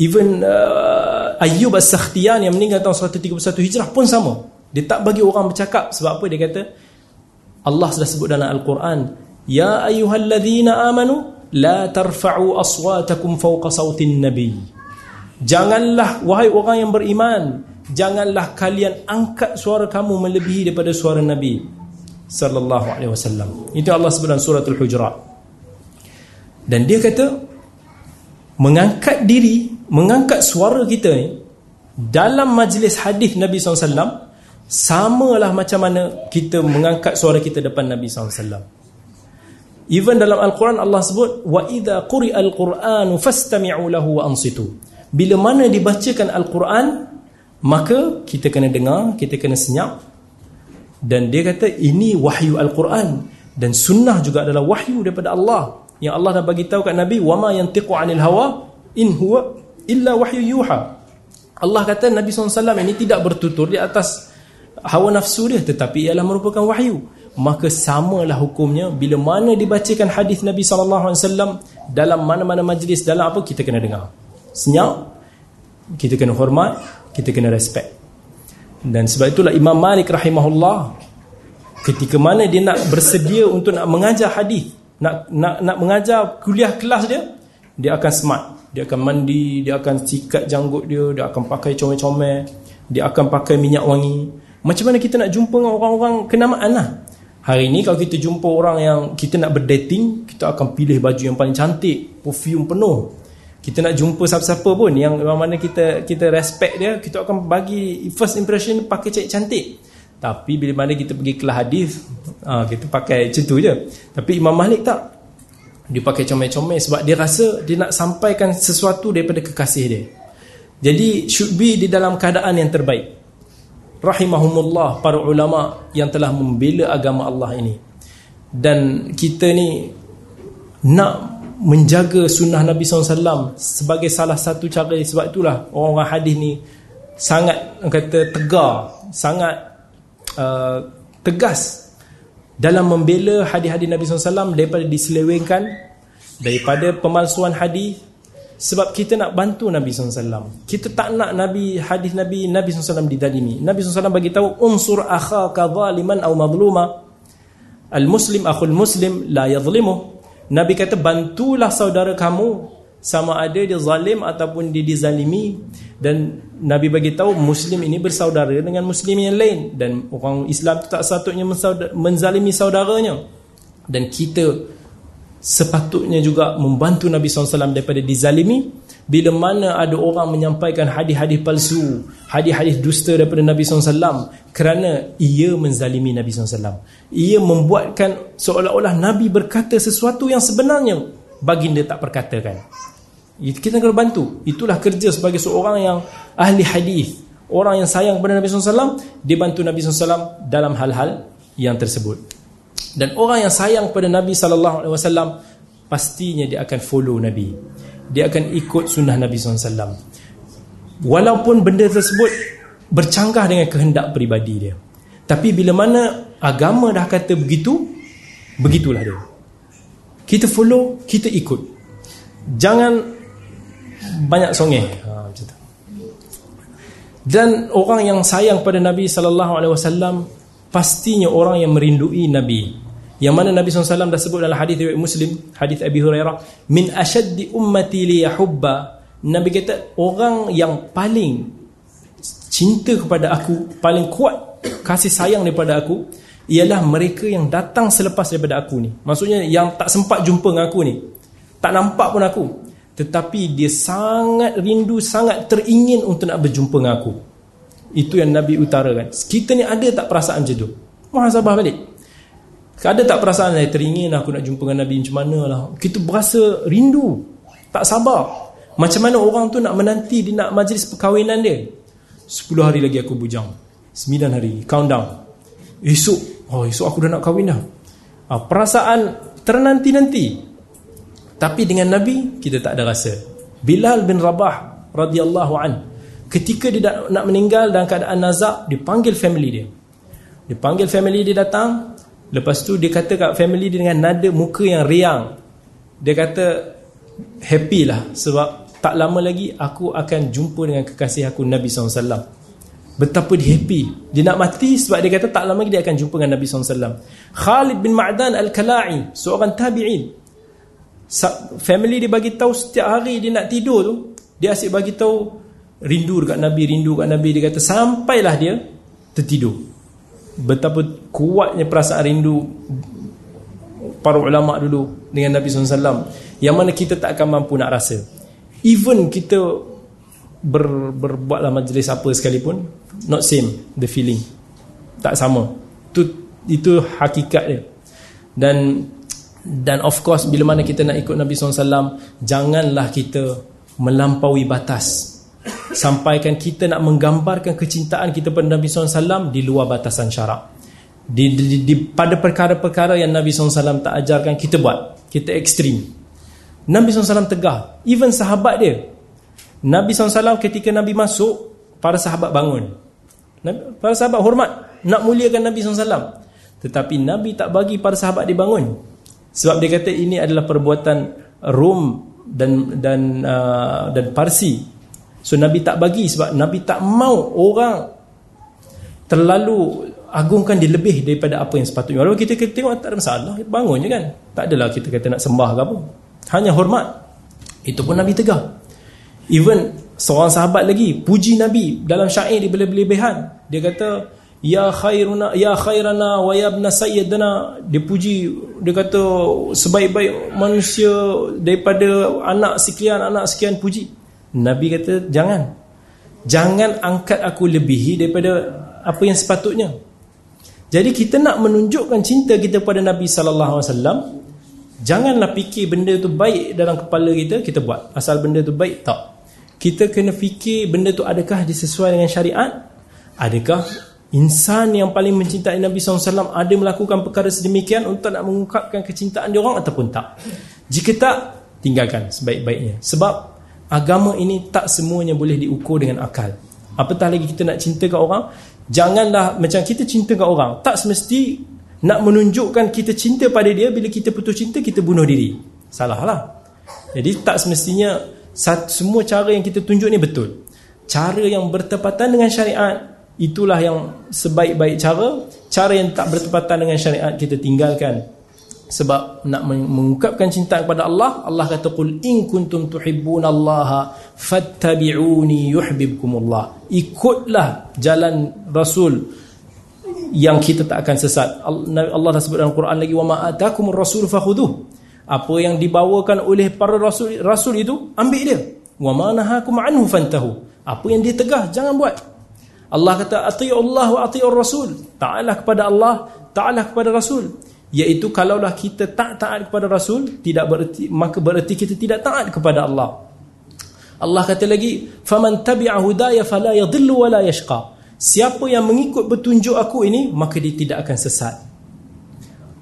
even uh, Ayyub As-Sakhtiyan yang meninggal tahun 131 Hijrah pun sama. Dia tak bagi orang bercakap sebab apa dia kata Allah sudah sebut dalam Al-Quran, "Ya ayyuhalladzina amanu la tarfa'u aswatakum fawqa sautin nabi." Janganlah wahai orang yang beriman, janganlah kalian angkat suara kamu melebihi daripada suara Nabi sallallahu alaihi wasallam. Itu Allah sebut dalam surah Al-Hujurat. Dan dia kata mengangkat diri, mengangkat suara kita ni dalam majlis hadis Nabi SAW samalah macam mana kita mengangkat suara kita depan Nabi SAW. Even dalam Al-Quran Allah sebut wa idza quri'al qur'anu fastami'u lahu wa ansitu. Bila mana dibacakan Al-Quran maka kita kena dengar, kita kena senyap dan dia kata ini wahyu Al-Quran dan sunnah juga adalah wahyu daripada Allah yang Allah dah bagi tahu kat Nabi wama yantiqu anil hawa in huwa illa wahyu yuha. Allah kata Nabi SAW ini tidak bertutur di atas hawa nafsu dia tetapi ialah merupakan wahyu. Maka samalah hukumnya bila mana dibacakan hadis Nabi SAW dalam mana-mana majlis dalam apa kita kena dengar. Senyap kita kena hormat kita kena respect. Dan sebab itulah Imam Malik rahimahullah ketika mana dia nak bersedia untuk nak mengajar hadis nak nak nak mengajar kuliah kelas dia dia akan smart dia akan mandi dia akan sikat janggut dia dia akan pakai comel-comel dia akan pakai minyak wangi macam mana kita nak jumpa dengan orang-orang kenamaan lah hari ni kalau kita jumpa orang yang kita nak berdating kita akan pilih baju yang paling cantik perfume penuh kita nak jumpa siapa-siapa pun yang mana kita kita respect dia kita akan bagi first impression pakai cantik tapi bila mana kita pergi kelas hadis, ha, kita pakai macam tu je. Tapi Imam Malik tak. Dia pakai comel-comel sebab dia rasa dia nak sampaikan sesuatu daripada kekasih dia. Jadi should be di dalam keadaan yang terbaik. Rahimahumullah para ulama yang telah membela agama Allah ini. Dan kita ni nak menjaga sunnah Nabi SAW sebagai salah satu cara sebab itulah orang-orang hadis ni sangat kata tegar, sangat uh, tegas dalam membela hadis-hadis Nabi SAW daripada diselewengkan daripada pemalsuan hadis sebab kita nak bantu Nabi SAW kita tak nak Nabi hadis Nabi Nabi SAW didalimi. Nabi SAW bagi tahu unsur akhaka zaliman au madluma al muslim akhul muslim la yadhlimu Nabi kata bantulah saudara kamu sama ada dia zalim ataupun dia dizalimi. Dan Nabi bagi tahu muslim ini bersaudara dengan muslim yang lain. Dan orang Islam itu tak sepatutnya menzalimi saudaranya. Dan kita sepatutnya juga membantu Nabi SAW daripada dizalimi. Bila mana ada orang menyampaikan hadis-hadis palsu hadis-hadis dusta daripada Nabi SAW kerana ia menzalimi Nabi SAW ia membuatkan seolah-olah Nabi berkata sesuatu yang sebenarnya. Baginda tak perkatakan kita kena bantu. Itulah kerja sebagai seorang yang ahli hadis. Orang yang sayang kepada Nabi SAW dia bantu Nabi SAW dalam hal-hal yang tersebut. Dan orang yang sayang kepada Nabi SAW pastinya dia akan follow Nabi. Dia akan ikut sunnah Nabi SAW walaupun benda tersebut bercanggah dengan kehendak peribadi dia. Tapi bila mana agama dah kata begitu begitulah dia. Kita follow kita ikut. Jangan banyak songeh. Ha, macam tu. dan orang yang sayang pada Nabi sallallahu alaihi wasallam pastinya orang yang merindui Nabi. Yang mana Nabi SAW dah sebut dalam hadis riwayat Muslim hadis Abi Hurairah min ashaddi ummati li yahubba Nabi kata orang yang paling cinta kepada aku paling kuat kasih sayang daripada aku ialah mereka yang datang selepas daripada aku ni. Maksudnya yang tak sempat jumpa dengan aku ni tak nampak pun aku tetapi dia sangat rindu sangat teringin untuk nak berjumpa dengan aku. Itu yang Nabi utarakan. Kita ni ada tak perasaan macam tu? Muhasabah balik. Ada tak perasaan saya teringin aku nak jumpa dengan Nabi macam mana lah kita berasa rindu. Tak sabar. Macam mana orang tu nak menanti dia nak majlis perkahwinan dia? 10 hari lagi aku bujang. 9 hari. Countdown. Esok. Oh esok aku dah nak kahwin dah. Ha, perasaan ternanti-nanti tapi dengan Nabi kita tak ada rasa. Bilal bin Rabah radhiyallahu an ketika dia nak meninggal dalam keadaan nazak dipanggil family dia. Dipanggil family dia datang, lepas tu dia kata kat family dia dengan nada muka yang riang. Dia kata happy lah sebab tak lama lagi aku akan jumpa dengan kekasih aku Nabi SAW betapa dia happy dia nak mati sebab dia kata tak lama lagi dia akan jumpa dengan Nabi SAW Khalid bin Ma'dan Al-Kala'i seorang tabi'in family dia bagi tahu setiap hari dia nak tidur tu dia asyik bagi tahu rindu dekat Nabi rindu dekat Nabi. Dia kata sampailah dia tertidur. Betapa kuatnya perasaan rindu para ulama dulu dengan Nabi SAW yang mana kita tak akan mampu nak rasa. Even kita ber, berbuatlah majlis apa sekalipun not same the feeling. Tak sama. Itu, itu hakikat dia. Dan dan of course bila mana kita nak ikut Nabi SAW janganlah kita melampaui batas. Sampaikan kita nak menggambarkan kecintaan kita pada Nabi SAW di luar batasan syarak. Di, di, di, pada perkara-perkara yang Nabi SAW tak ajarkan kita buat. Kita ekstrim. Nabi SAW tegah even sahabat dia. Nabi SAW ketika Nabi masuk para sahabat bangun. Para sahabat hormat nak muliakan Nabi SAW tetapi Nabi tak bagi para sahabat dia bangun sebab dia kata ini adalah perbuatan Rom dan dan uh, dan Parsi. So Nabi tak bagi sebab Nabi tak mau orang terlalu agungkan dia lebih daripada apa yang sepatutnya. Kalau kita, kita tengok tak ada masalah, bangun je kan. Tak adalah kita kata nak sembah ke apa. Hanya hormat. Itu pun Nabi tegah. Even seorang sahabat lagi puji Nabi dalam syair dia berlebihan. Dia kata ya khairuna ya khairana wa ya ibn sayyidina. Dia puji dia kata sebaik-baik manusia daripada anak sekian anak sekian puji. Nabi kata jangan. Jangan angkat aku lebihi daripada apa yang sepatutnya. Jadi kita nak menunjukkan cinta kita pada nabi sallallahu alaihi wasallam janganlah fikir benda tu baik dalam kepala kita kita buat. Asal benda tu baik tak. Kita kena fikir benda tu adakah disesuai dengan syariat? Adakah Insan yang paling mencintai Nabi SAW ada melakukan perkara sedemikian untuk nak mengungkapkan kecintaan dia orang ataupun tak. Jika tak, tinggalkan sebaik-baiknya. Sebab agama ini tak semuanya boleh diukur dengan akal. Apatah lagi kita nak cinta ke orang, janganlah macam kita cinta ke orang. Tak semesti nak menunjukkan kita cinta pada dia bila kita putus cinta, kita bunuh diri. Salahlah. Jadi tak semestinya semua cara yang kita tunjuk ni betul. Cara yang bertepatan dengan syariat itulah yang sebaik-baik cara. Cara yang tak bertepatan dengan syariat kita tinggalkan. Sebab nak mengungkapkan cinta kepada Allah Allah kata qul in kuntum tuhibbunallaha fattabi'uni yuhibbukumullah. Ikutlah jalan rasul yang kita tak akan sesat. Allah dah sebut dalam Quran lagi wa ma atakumur rasul fakhudhuh apa yang dibawakan oleh para rasul rasul itu ambil dia. Wa ma nahakum anhu fantahu. Apa yang dia tegah jangan buat Allah kata Allah wa atiur rasul. Taatlah kepada Allah, taatlah kepada rasul. Iaitu kalaulah kita tak taat kepada rasul, tidak bererti maka bererti kita tidak taat kepada Allah. Allah kata lagi, "Faman tabi'a hudaya fala yadhillu wa la yashqa." Siapa yang mengikut petunjuk aku ini, maka dia tidak akan sesat.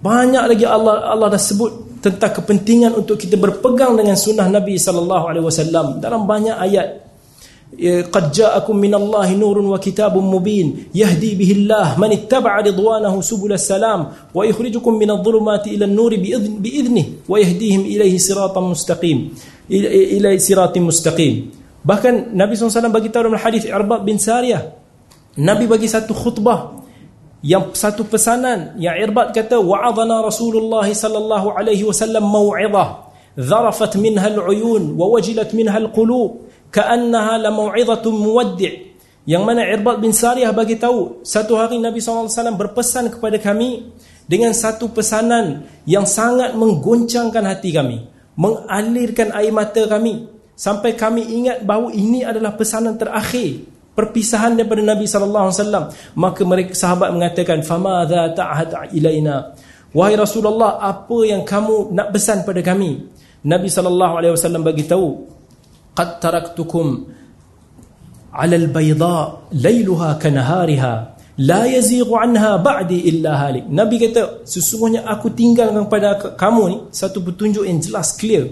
Banyak lagi Allah Allah dah sebut tentang kepentingan untuk kita berpegang dengan sunnah Nabi sallallahu alaihi wasallam dalam banyak ayat قد جاءكم من الله نور وكتاب مبين يهدي به الله من اتبع رضوانه سبل السلام ويخرجكم من الظلمات إلى النور بإذن بإذنه ويهديهم إليه صراطا مستقيم إلى صراط مستقيم bahkan Nabi SAW bagi tahu dalam hadis Irbad bin Sariyah Nabi bagi satu khutbah yang satu pesanan yang Irbad kata wa'adhana Rasulullah sallallahu alaihi wasallam mau'izah dharafat minha al-uyun wa wajilat minha al-qulub ka'annaha la mau'izatun muwaddi' yang mana Irbad bin Sariyah bagi tahu satu hari Nabi SAW berpesan kepada kami dengan satu pesanan yang sangat menggoncangkan hati kami mengalirkan air mata kami. Sampai kami ingat bahawa ini adalah pesanan terakhir perpisahan daripada Nabi sallallahu alaihi wasallam. Maka mereka sahabat mengatakan fama dza ta'had ilaina? Wahai Rasulullah apa yang kamu nak pesan pada kami? Nabi sallallahu alaihi wasallam bagi tahu qad taraktukum ala albayda laylaha kanahariha la yazighu anha ba'di illa halik nabi kata sesungguhnya aku tinggalkan kepada kamu ni satu petunjuk yang jelas clear.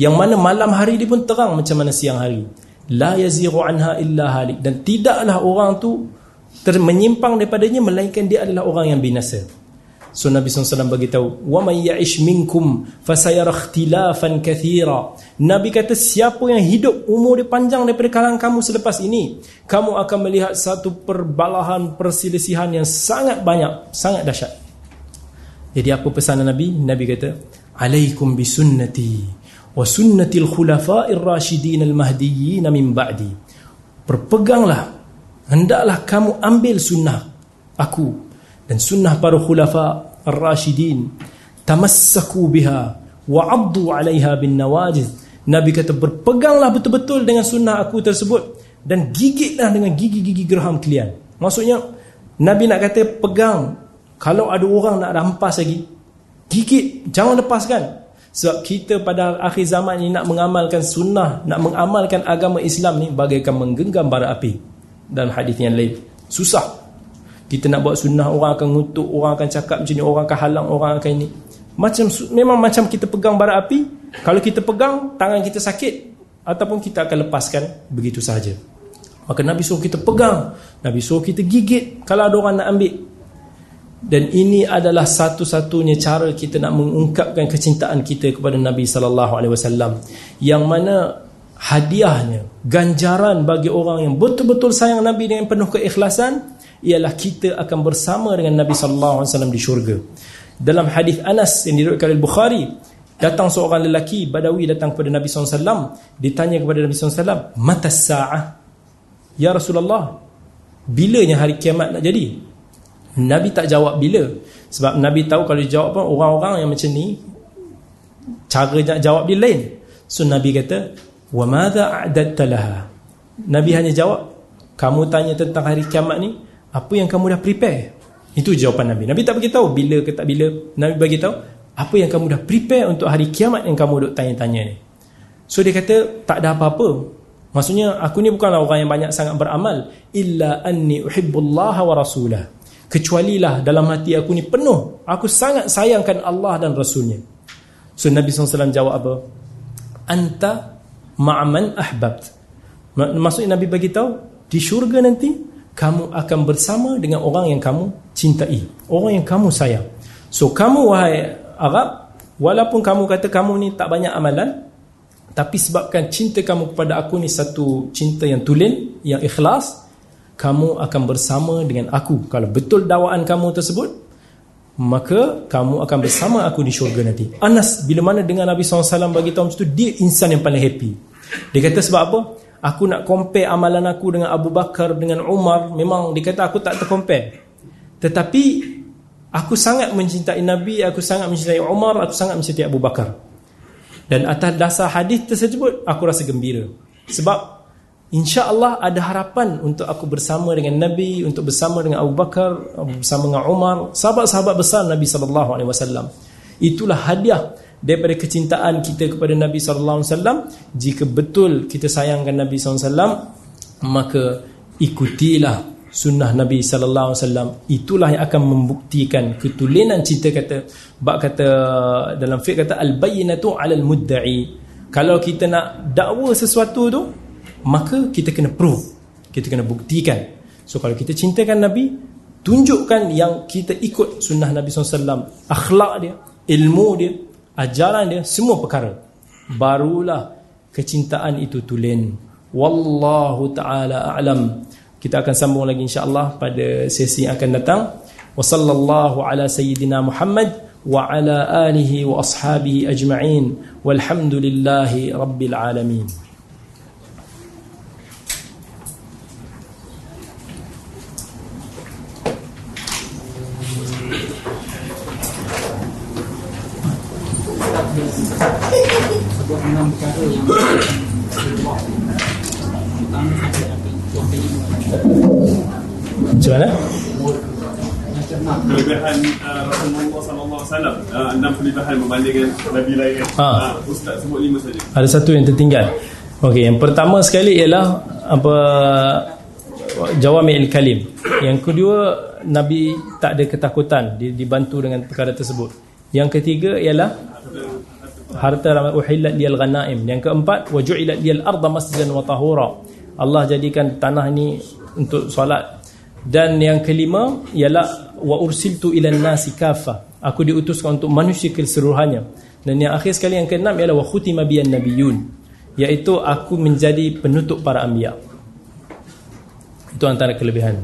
Yang mana malam hari dia pun terang macam mana siang hari. La yazighu anha illa halik. Dan tidaklah orang tu menyimpang daripadanya melainkan dia adalah orang yang binasa So Nabi SAW beritahu, "Wa may ya'ish minkum fasayara ikhtilafan kathira." Nabi kata siapa yang hidup umur dia panjang daripada kalangan kamu selepas ini, kamu akan melihat satu perbalahan perselisihan yang sangat banyak, sangat dahsyat. Jadi apa pesanan Nabi? Nabi kata, "Alaikum bisunnati wa sunnatil khulafa'ir rasyidin al-mahdiyyin min ba'di." Berpeganglah hendaklah kamu ambil sunnah aku dan sunnah para khulafa ar-rasyidin tamassaku biha wa 'addu 'alayha bin nawajiz nabi kata berpeganglah betul-betul dengan sunnah aku tersebut dan gigitlah dengan gigi-gigi geraham kalian. Maksudnya nabi nak kata pegang. Kalau ada orang nak rampas lagi gigit. Jangan lepaskan. Sebab kita pada akhir zaman ini nak mengamalkan sunnah nak mengamalkan agama Islam ni bagaikan menggenggam bara api. Dan hadis yang lain susah kita nak buat sunnah orang akan ngutuk orang akan cakap macam ni orang akan halang orang akan ini. Macam memang macam kita pegang bara api kalau kita pegang tangan kita sakit ataupun kita akan lepaskan begitu sahaja. Maka Nabi suruh kita pegang Nabi suruh kita gigit kalau ada orang nak ambil. Dan ini adalah satu-satunya cara kita nak mengungkapkan kecintaan kita kepada Nabi sallallahu alaihi wasallam. Yang mana hadiahnya ganjaran bagi orang yang betul-betul sayang Nabi dengan penuh keikhlasan ialah kita akan bersama dengan Nabi sallallahu alaihi wasallam di syurga. Dalam hadis Anas yang diriwayatkan oleh Bukhari, datang seorang lelaki Badawi datang kepada Nabi sallallahu alaihi wasallam, ditanya kepada Nabi sallallahu alaihi wasallam, "Mata sa'ah?" Ya Rasulullah, bilanya hari kiamat nak jadi? Nabi tak jawab bila. Sebab Nabi tahu kalau jawab pun orang-orang yang macam ni cara nak jawab dia lain. So Nabi kata, "Wa madza a'dadta laha?" Nabi hanya jawab, "Kamu tanya tentang hari kiamat ni, apa yang kamu dah prepare? Itu jawapan Nabi. Nabi tak beritahu bila ke tak bila. Nabi bagi tahu apa yang kamu dah prepare untuk hari kiamat yang kamu duk tanya-tanya ni. So dia kata tak ada apa-apa. Maksudnya aku ni bukanlah orang yang banyak sangat beramal. Illa anni uhibbullah wa rasulah. Kecuali lah dalam hati aku ni penuh. Aku sangat sayangkan Allah dan Rasulnya. So Nabi SAW jawab apa? Anta ma'aman ahbabt. Maksudnya Nabi bagi tahu di syurga nanti kamu akan bersama dengan orang yang kamu cintai orang yang kamu sayang. So kamu wahai Arab walaupun kamu kata kamu ni tak banyak amalan tapi sebabkan cinta kamu kepada aku ni satu cinta yang tulen yang ikhlas kamu akan bersama dengan aku. Kalau betul dakwaan kamu tersebut maka kamu akan bersama aku di syurga nanti. Anas bila mana dengan Nabi SAW bagi tahu macam tu dia insan yang paling happy. Dia kata sebab apa aku nak compare amalan aku dengan Abu Bakar dengan Umar. Memang dikata aku tak tercompare. Tetapi aku sangat mencintai Nabi aku sangat mencintai Umar aku sangat mencintai Abu Bakar. Dan atas dasar hadis tersebut aku rasa gembira. Sebab insya-Allah ada harapan untuk aku bersama dengan Nabi untuk bersama dengan Abu Bakar bersama dengan Umar. Sahabat-sahabat besar Nabi wasallam. Itulah hadiah daripada kecintaan kita kepada Nabi sallallahu alaihi wasallam jika betul kita sayangkan Nabi sallallahu alaihi wasallam maka ikutilah sunnah Nabi sallallahu alaihi wasallam. Itulah yang akan membuktikan ketulinan cinta kata bab kata dalam fiqh kata al bayyinatu alal mudda'i. Kalau kita nak dakwa sesuatu tu maka kita kena prove kita kena buktikan. So kalau kita cintakan Nabi tunjukkan yang kita ikut sunnah Nabi SAW akhlak dia ilmu dia ajaran dia semua perkara. Barulah kecintaan itu tulen. Wallahu taala a'lam. Kita akan sambung lagi insyaallah pada sesi yang akan datang. Wa sallallahu ala sayyidina muhammad wa ala alihi wa ashabihi ajma'in. Walhamdulillahi rabbil alamin Macam mana?
Kelebihan uh, Rasulullah sallallahu alaihi wasallam uh, enam kelebihan berbanding nabi lain kan.
Ha.
Uh, ustaz sebut lima saja.
Ada satu yang tertinggal. Okey, yang pertama sekali ialah apa jawami'il kalim. Yang kedua Nabi tak ada ketakutan dibantu dengan perkara tersebut. Yang ketiga ialah harta ramai uhillat liyal ghanaim. Yang keempat waju'ilat liyal arda masjidan wa tahura. Allah jadikan tanah ini untuk solat dan yang kelima ialah wa ursiltu ila nasi kafa aku diutuskan untuk manusia keseluruhannya dan yang akhir sekali yang keenam ialah wa khutima biyan nabiyun iaitu aku menjadi penutup para anbiya itu antara kelebihan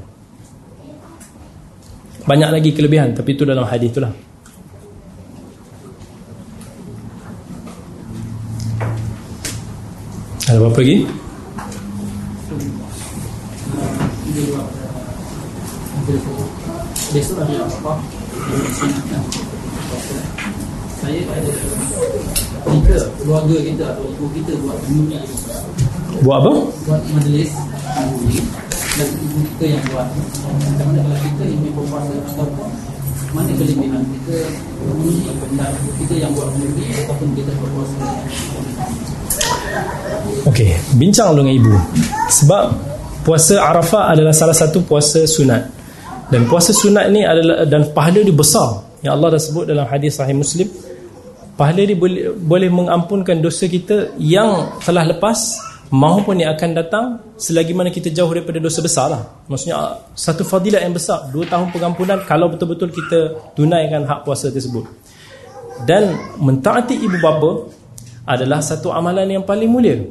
banyak lagi kelebihan tapi itu dalam hadis itulah ada apa lagi?
Besok ada apa? Saya ada kita, keluarga kita atau ibu kita buat dunia
buat apa?
buat majlis dan ibu kita yang buat macam mana kalau kita yang berpuasa ataupun mana kelebihan kita memenuhi pendat kita yang buat minggu ataupun kita berpuasa
Okey, bincang dengan ibu. Sebab puasa Arafah adalah salah satu puasa sunat. Dan puasa sunat ni adalah dan pahala dia besar. Yang Allah dah sebut dalam hadis sahih Muslim, pahala dia boleh boleh mengampunkan dosa kita yang telah lepas maupun yang akan datang selagi mana kita jauh daripada dosa besar lah. Maksudnya satu fadilat yang besar, dua tahun pengampunan kalau betul-betul kita tunaikan hak puasa tersebut. Dan mentaati ibu bapa adalah satu amalan yang paling mulia.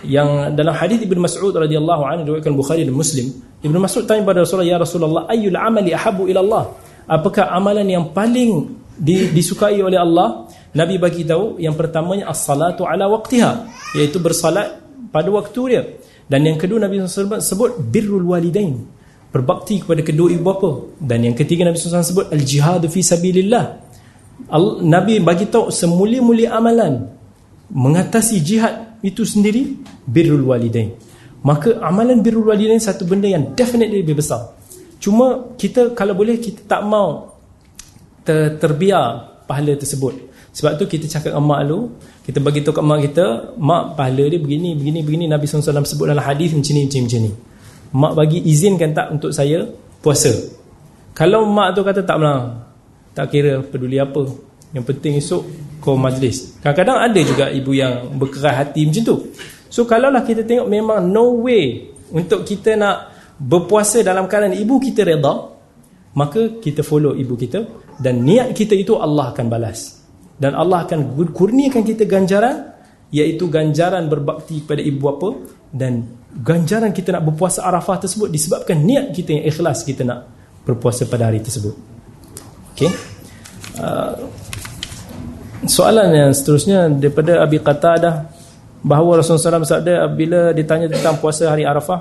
Yang dalam hadis Ibnu Mas'ud radhiyallahu anhu diriwayatkan Bukhari dan Muslim, Ibnu Mas'ud tanya kepada Rasulullah, "Ya Rasulullah, ayyul amali ahabbu ila Allah?" Apakah amalan yang paling di, disukai oleh Allah? Nabi bagi tahu yang pertamanya as-salatu ala waqtiha, iaitu bersalat pada waktu dia. Dan yang kedua Nabi SAW sebut birrul walidain, berbakti kepada kedua ibu bapa. Dan yang ketiga Nabi SAW sebut al-jihadu fi sabilillah. Nabi bagi tahu semulia-mulia amalan mengatasi jihad itu sendiri birrul walidain maka amalan birrul walidain satu benda yang definitely lebih besar cuma kita kalau boleh kita tak mau ter terbiar pahala tersebut sebab tu kita cakap dengan mak lu kita bagi tahu kat mak kita mak pahala dia begini begini begini Nabi SAW sebut dalam hadis macam ni macam, ni mak bagi izinkan tak untuk saya puasa kalau mak tu kata tak menang tak kira peduli apa yang penting esok kau majlis. Kadang-kadang ada juga ibu yang berkeras hati macam tu. So kalaulah kita tengok memang no way untuk kita nak berpuasa dalam keadaan ibu kita reda, maka kita follow ibu kita dan niat kita itu Allah akan balas. Dan Allah akan kurniakan kita ganjaran iaitu ganjaran berbakti kepada ibu bapa dan ganjaran kita nak berpuasa Arafah tersebut disebabkan niat kita yang ikhlas kita nak berpuasa pada hari tersebut. Okey. Uh, Soalan yang seterusnya daripada Abi Qatadah bahawa Rasulullah SAW bersabda bila ditanya tentang puasa hari Arafah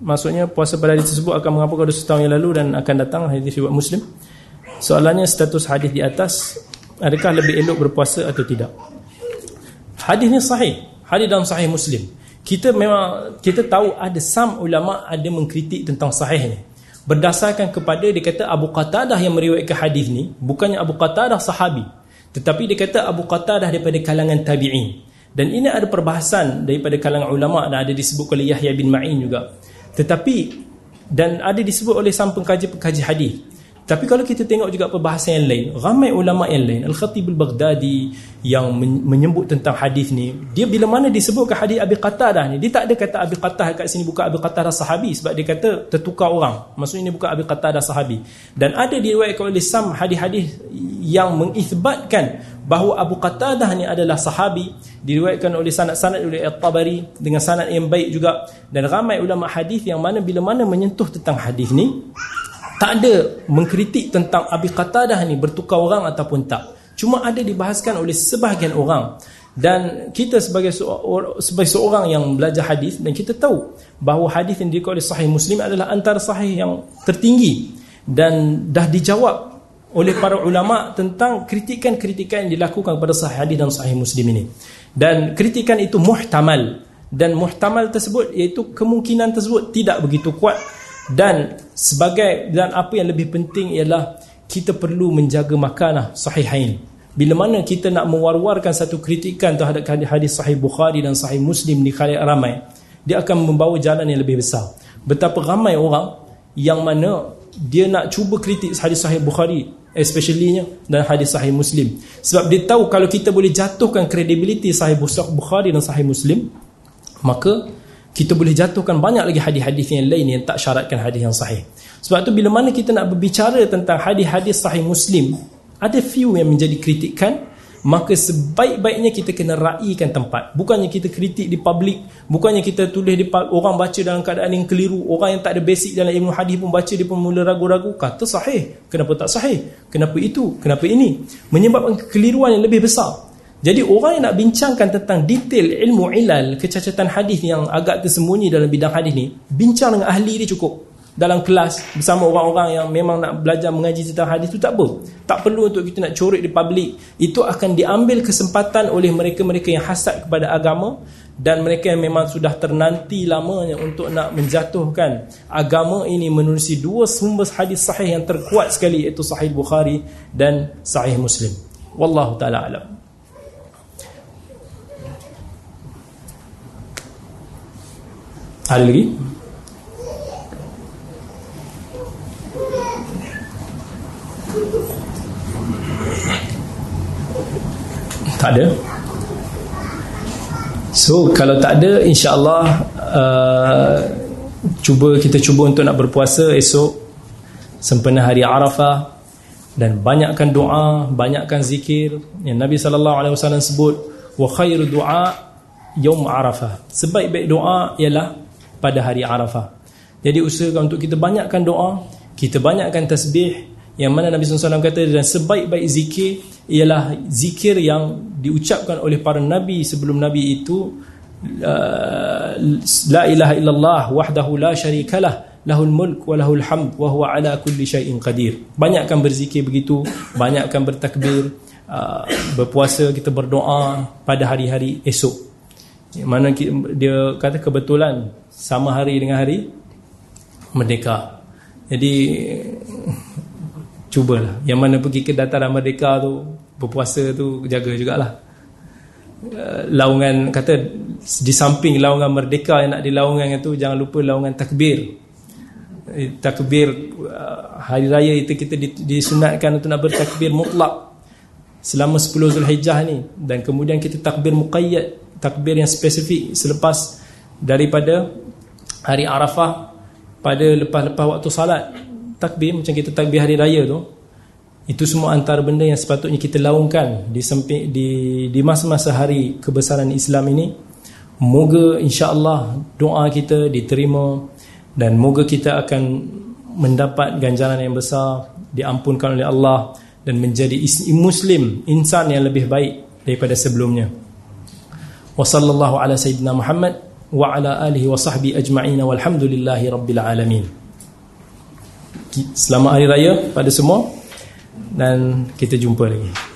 maksudnya puasa pada hari tersebut akan menghapuskan dosa tahun yang lalu dan akan datang hadis riwayat Muslim. Soalannya status hadis di atas adakah lebih elok berpuasa atau tidak? Hadis ni sahih. Hadis dalam sahih Muslim. Kita memang kita tahu ada some ulama ada mengkritik tentang sahih ni. Berdasarkan kepada dia kata Abu Qatadah yang meriwayatkan hadis ni bukannya Abu Qatadah sahabi tetapi dia kata Abu Qatadah daripada kalangan tabi'in. Dan ini ada perbahasan daripada kalangan ulama dan ada disebut oleh Yahya bin Ma'in juga. Tetapi dan ada disebut oleh sang pengkaji-pengkaji hadis. Tapi kalau kita tengok juga perbahasan yang lain, ramai ulama yang lain, Al-Khatib Al-Baghdadi yang menyebut tentang hadis ni, dia bila mana disebutkan hadis Abi Qatadah ni, dia tak ada kata Abi Qatadah kat sini bukan Abi Qatadah sahabi sebab dia kata tertukar orang. Maksudnya ini bukan Abi Qatadah sahabi. Dan ada diriwayatkan oleh sam hadis-hadis yang mengisbatkan bahawa Abu Qatadah ni adalah sahabi, diriwayatkan oleh sanad-sanad oleh At-Tabari dengan sanad yang baik juga dan ramai ulama hadis yang mana bila mana menyentuh tentang hadis ni tak ada mengkritik tentang Abi Qatadah ni bertukar orang ataupun tak. Cuma ada dibahaskan oleh sebahagian orang. Dan kita sebagai sebagai seorang yang belajar hadis dan kita tahu bahawa hadis yang dikutip oleh sahih Muslim adalah antara sahih yang tertinggi dan dah dijawab oleh para ulama tentang kritikan-kritikan yang dilakukan kepada sahih hadis dan sahih Muslim ini. Dan kritikan itu muhtamal dan muhtamal tersebut iaitu kemungkinan tersebut tidak begitu kuat dan sebagai dan apa yang lebih penting ialah kita perlu menjaga makanah sahihain bila mana kita nak mewar-warkan satu kritikan terhadap hadis sahih Bukhari dan sahih Muslim di khalayak ramai dia akan membawa jalan yang lebih besar. Betapa ramai orang yang mana dia nak cuba kritik hadis sahih Bukhari especially dan hadis sahih Muslim. Sebab dia tahu kalau kita boleh jatuhkan kredibiliti sahih Bukhari dan sahih Muslim maka kita boleh jatuhkan banyak lagi hadis-hadis yang lain yang tak syaratkan hadis yang sahih. Sebab tu bila mana kita nak berbicara tentang hadis-hadis sahih Muslim, ada few yang menjadi kritikan, maka sebaik-baiknya kita kena raikan tempat. Bukannya kita kritik di publik, bukannya kita tulis di orang baca dalam keadaan yang keliru, orang yang tak ada basic dalam ilmu hadis pun baca dia pun mula ragu-ragu, kata sahih. Kenapa tak sahih? Kenapa itu? Kenapa ini? Menyebabkan kekeliruan yang lebih besar. Jadi orang yang nak bincangkan tentang detail ilmu ilal, kecacatan hadis yang agak tersembunyi dalam bidang hadis ni, bincang dengan ahli dia cukup. Dalam kelas bersama orang-orang yang memang nak belajar mengaji tentang hadis tu tak apa. Tak perlu untuk kita nak coret di publik. Itu akan diambil kesempatan oleh mereka-mereka yang hasad kepada agama dan mereka yang memang sudah ternanti lamanya untuk nak menjatuhkan agama ini menerusi dua sumber hadis sahih yang terkuat sekali iaitu Sahih Bukhari dan Sahih Muslim. Wallahu taala alam. Ada lagi? Tak ada? So, kalau tak ada, insyaAllah uh, cuba kita cuba untuk nak berpuasa esok sempena hari Arafah dan banyakkan doa, banyakkan zikir yang Nabi sallallahu alaihi wasallam sebut wa khairu du'a yaum Arafah. Sebaik-baik doa ialah pada hari Arafah. Jadi usahakan untuk kita banyakkan doa, kita banyakkan tasbih yang mana Nabi SAW kata dan sebaik-baik zikir ialah zikir yang diucapkan oleh para Nabi sebelum Nabi itu La ilaha illallah wahdahu la syarikalah lahul mulk wa lahul hamd wa huwa ala kulli syai'in qadir. Banyakkan berzikir begitu, banyakkan bertakbir, uh, berpuasa kita berdoa pada hari-hari esok. Mana dia kata kebetulan sama hari dengan hari merdeka. Jadi cubalah yang mana pergi ke dataran merdeka tu berpuasa tu jaga jugalah. Uh, laungan kata di samping laungan merdeka yang nak dilaungkan itu jangan lupa laungan takbir. Eh, takbir uh, hari raya itu kita disunatkan untuk nak bertakbir mutlak selama 10 Zulhijjah ni dan kemudian kita takbir muqayyad, takbir yang spesifik selepas daripada hari Arafah pada lepas-lepas waktu salat takbir macam kita takbir hari raya tu itu semua antara benda yang sepatutnya kita laungkan di sempi, di di masa-masa hari kebesaran Islam ini. Moga insya-Allah doa kita diterima dan moga kita akan mendapat ganjaran yang besar diampunkan oleh Allah dan menjadi muslim insan yang lebih baik daripada sebelumnya. Wa sallallahu ala sayyidina Muhammad wa ala alihi wa sahbihi ajma'in walhamdulillahi rabbil alamin Selamat hari raya pada semua dan kita jumpa lagi.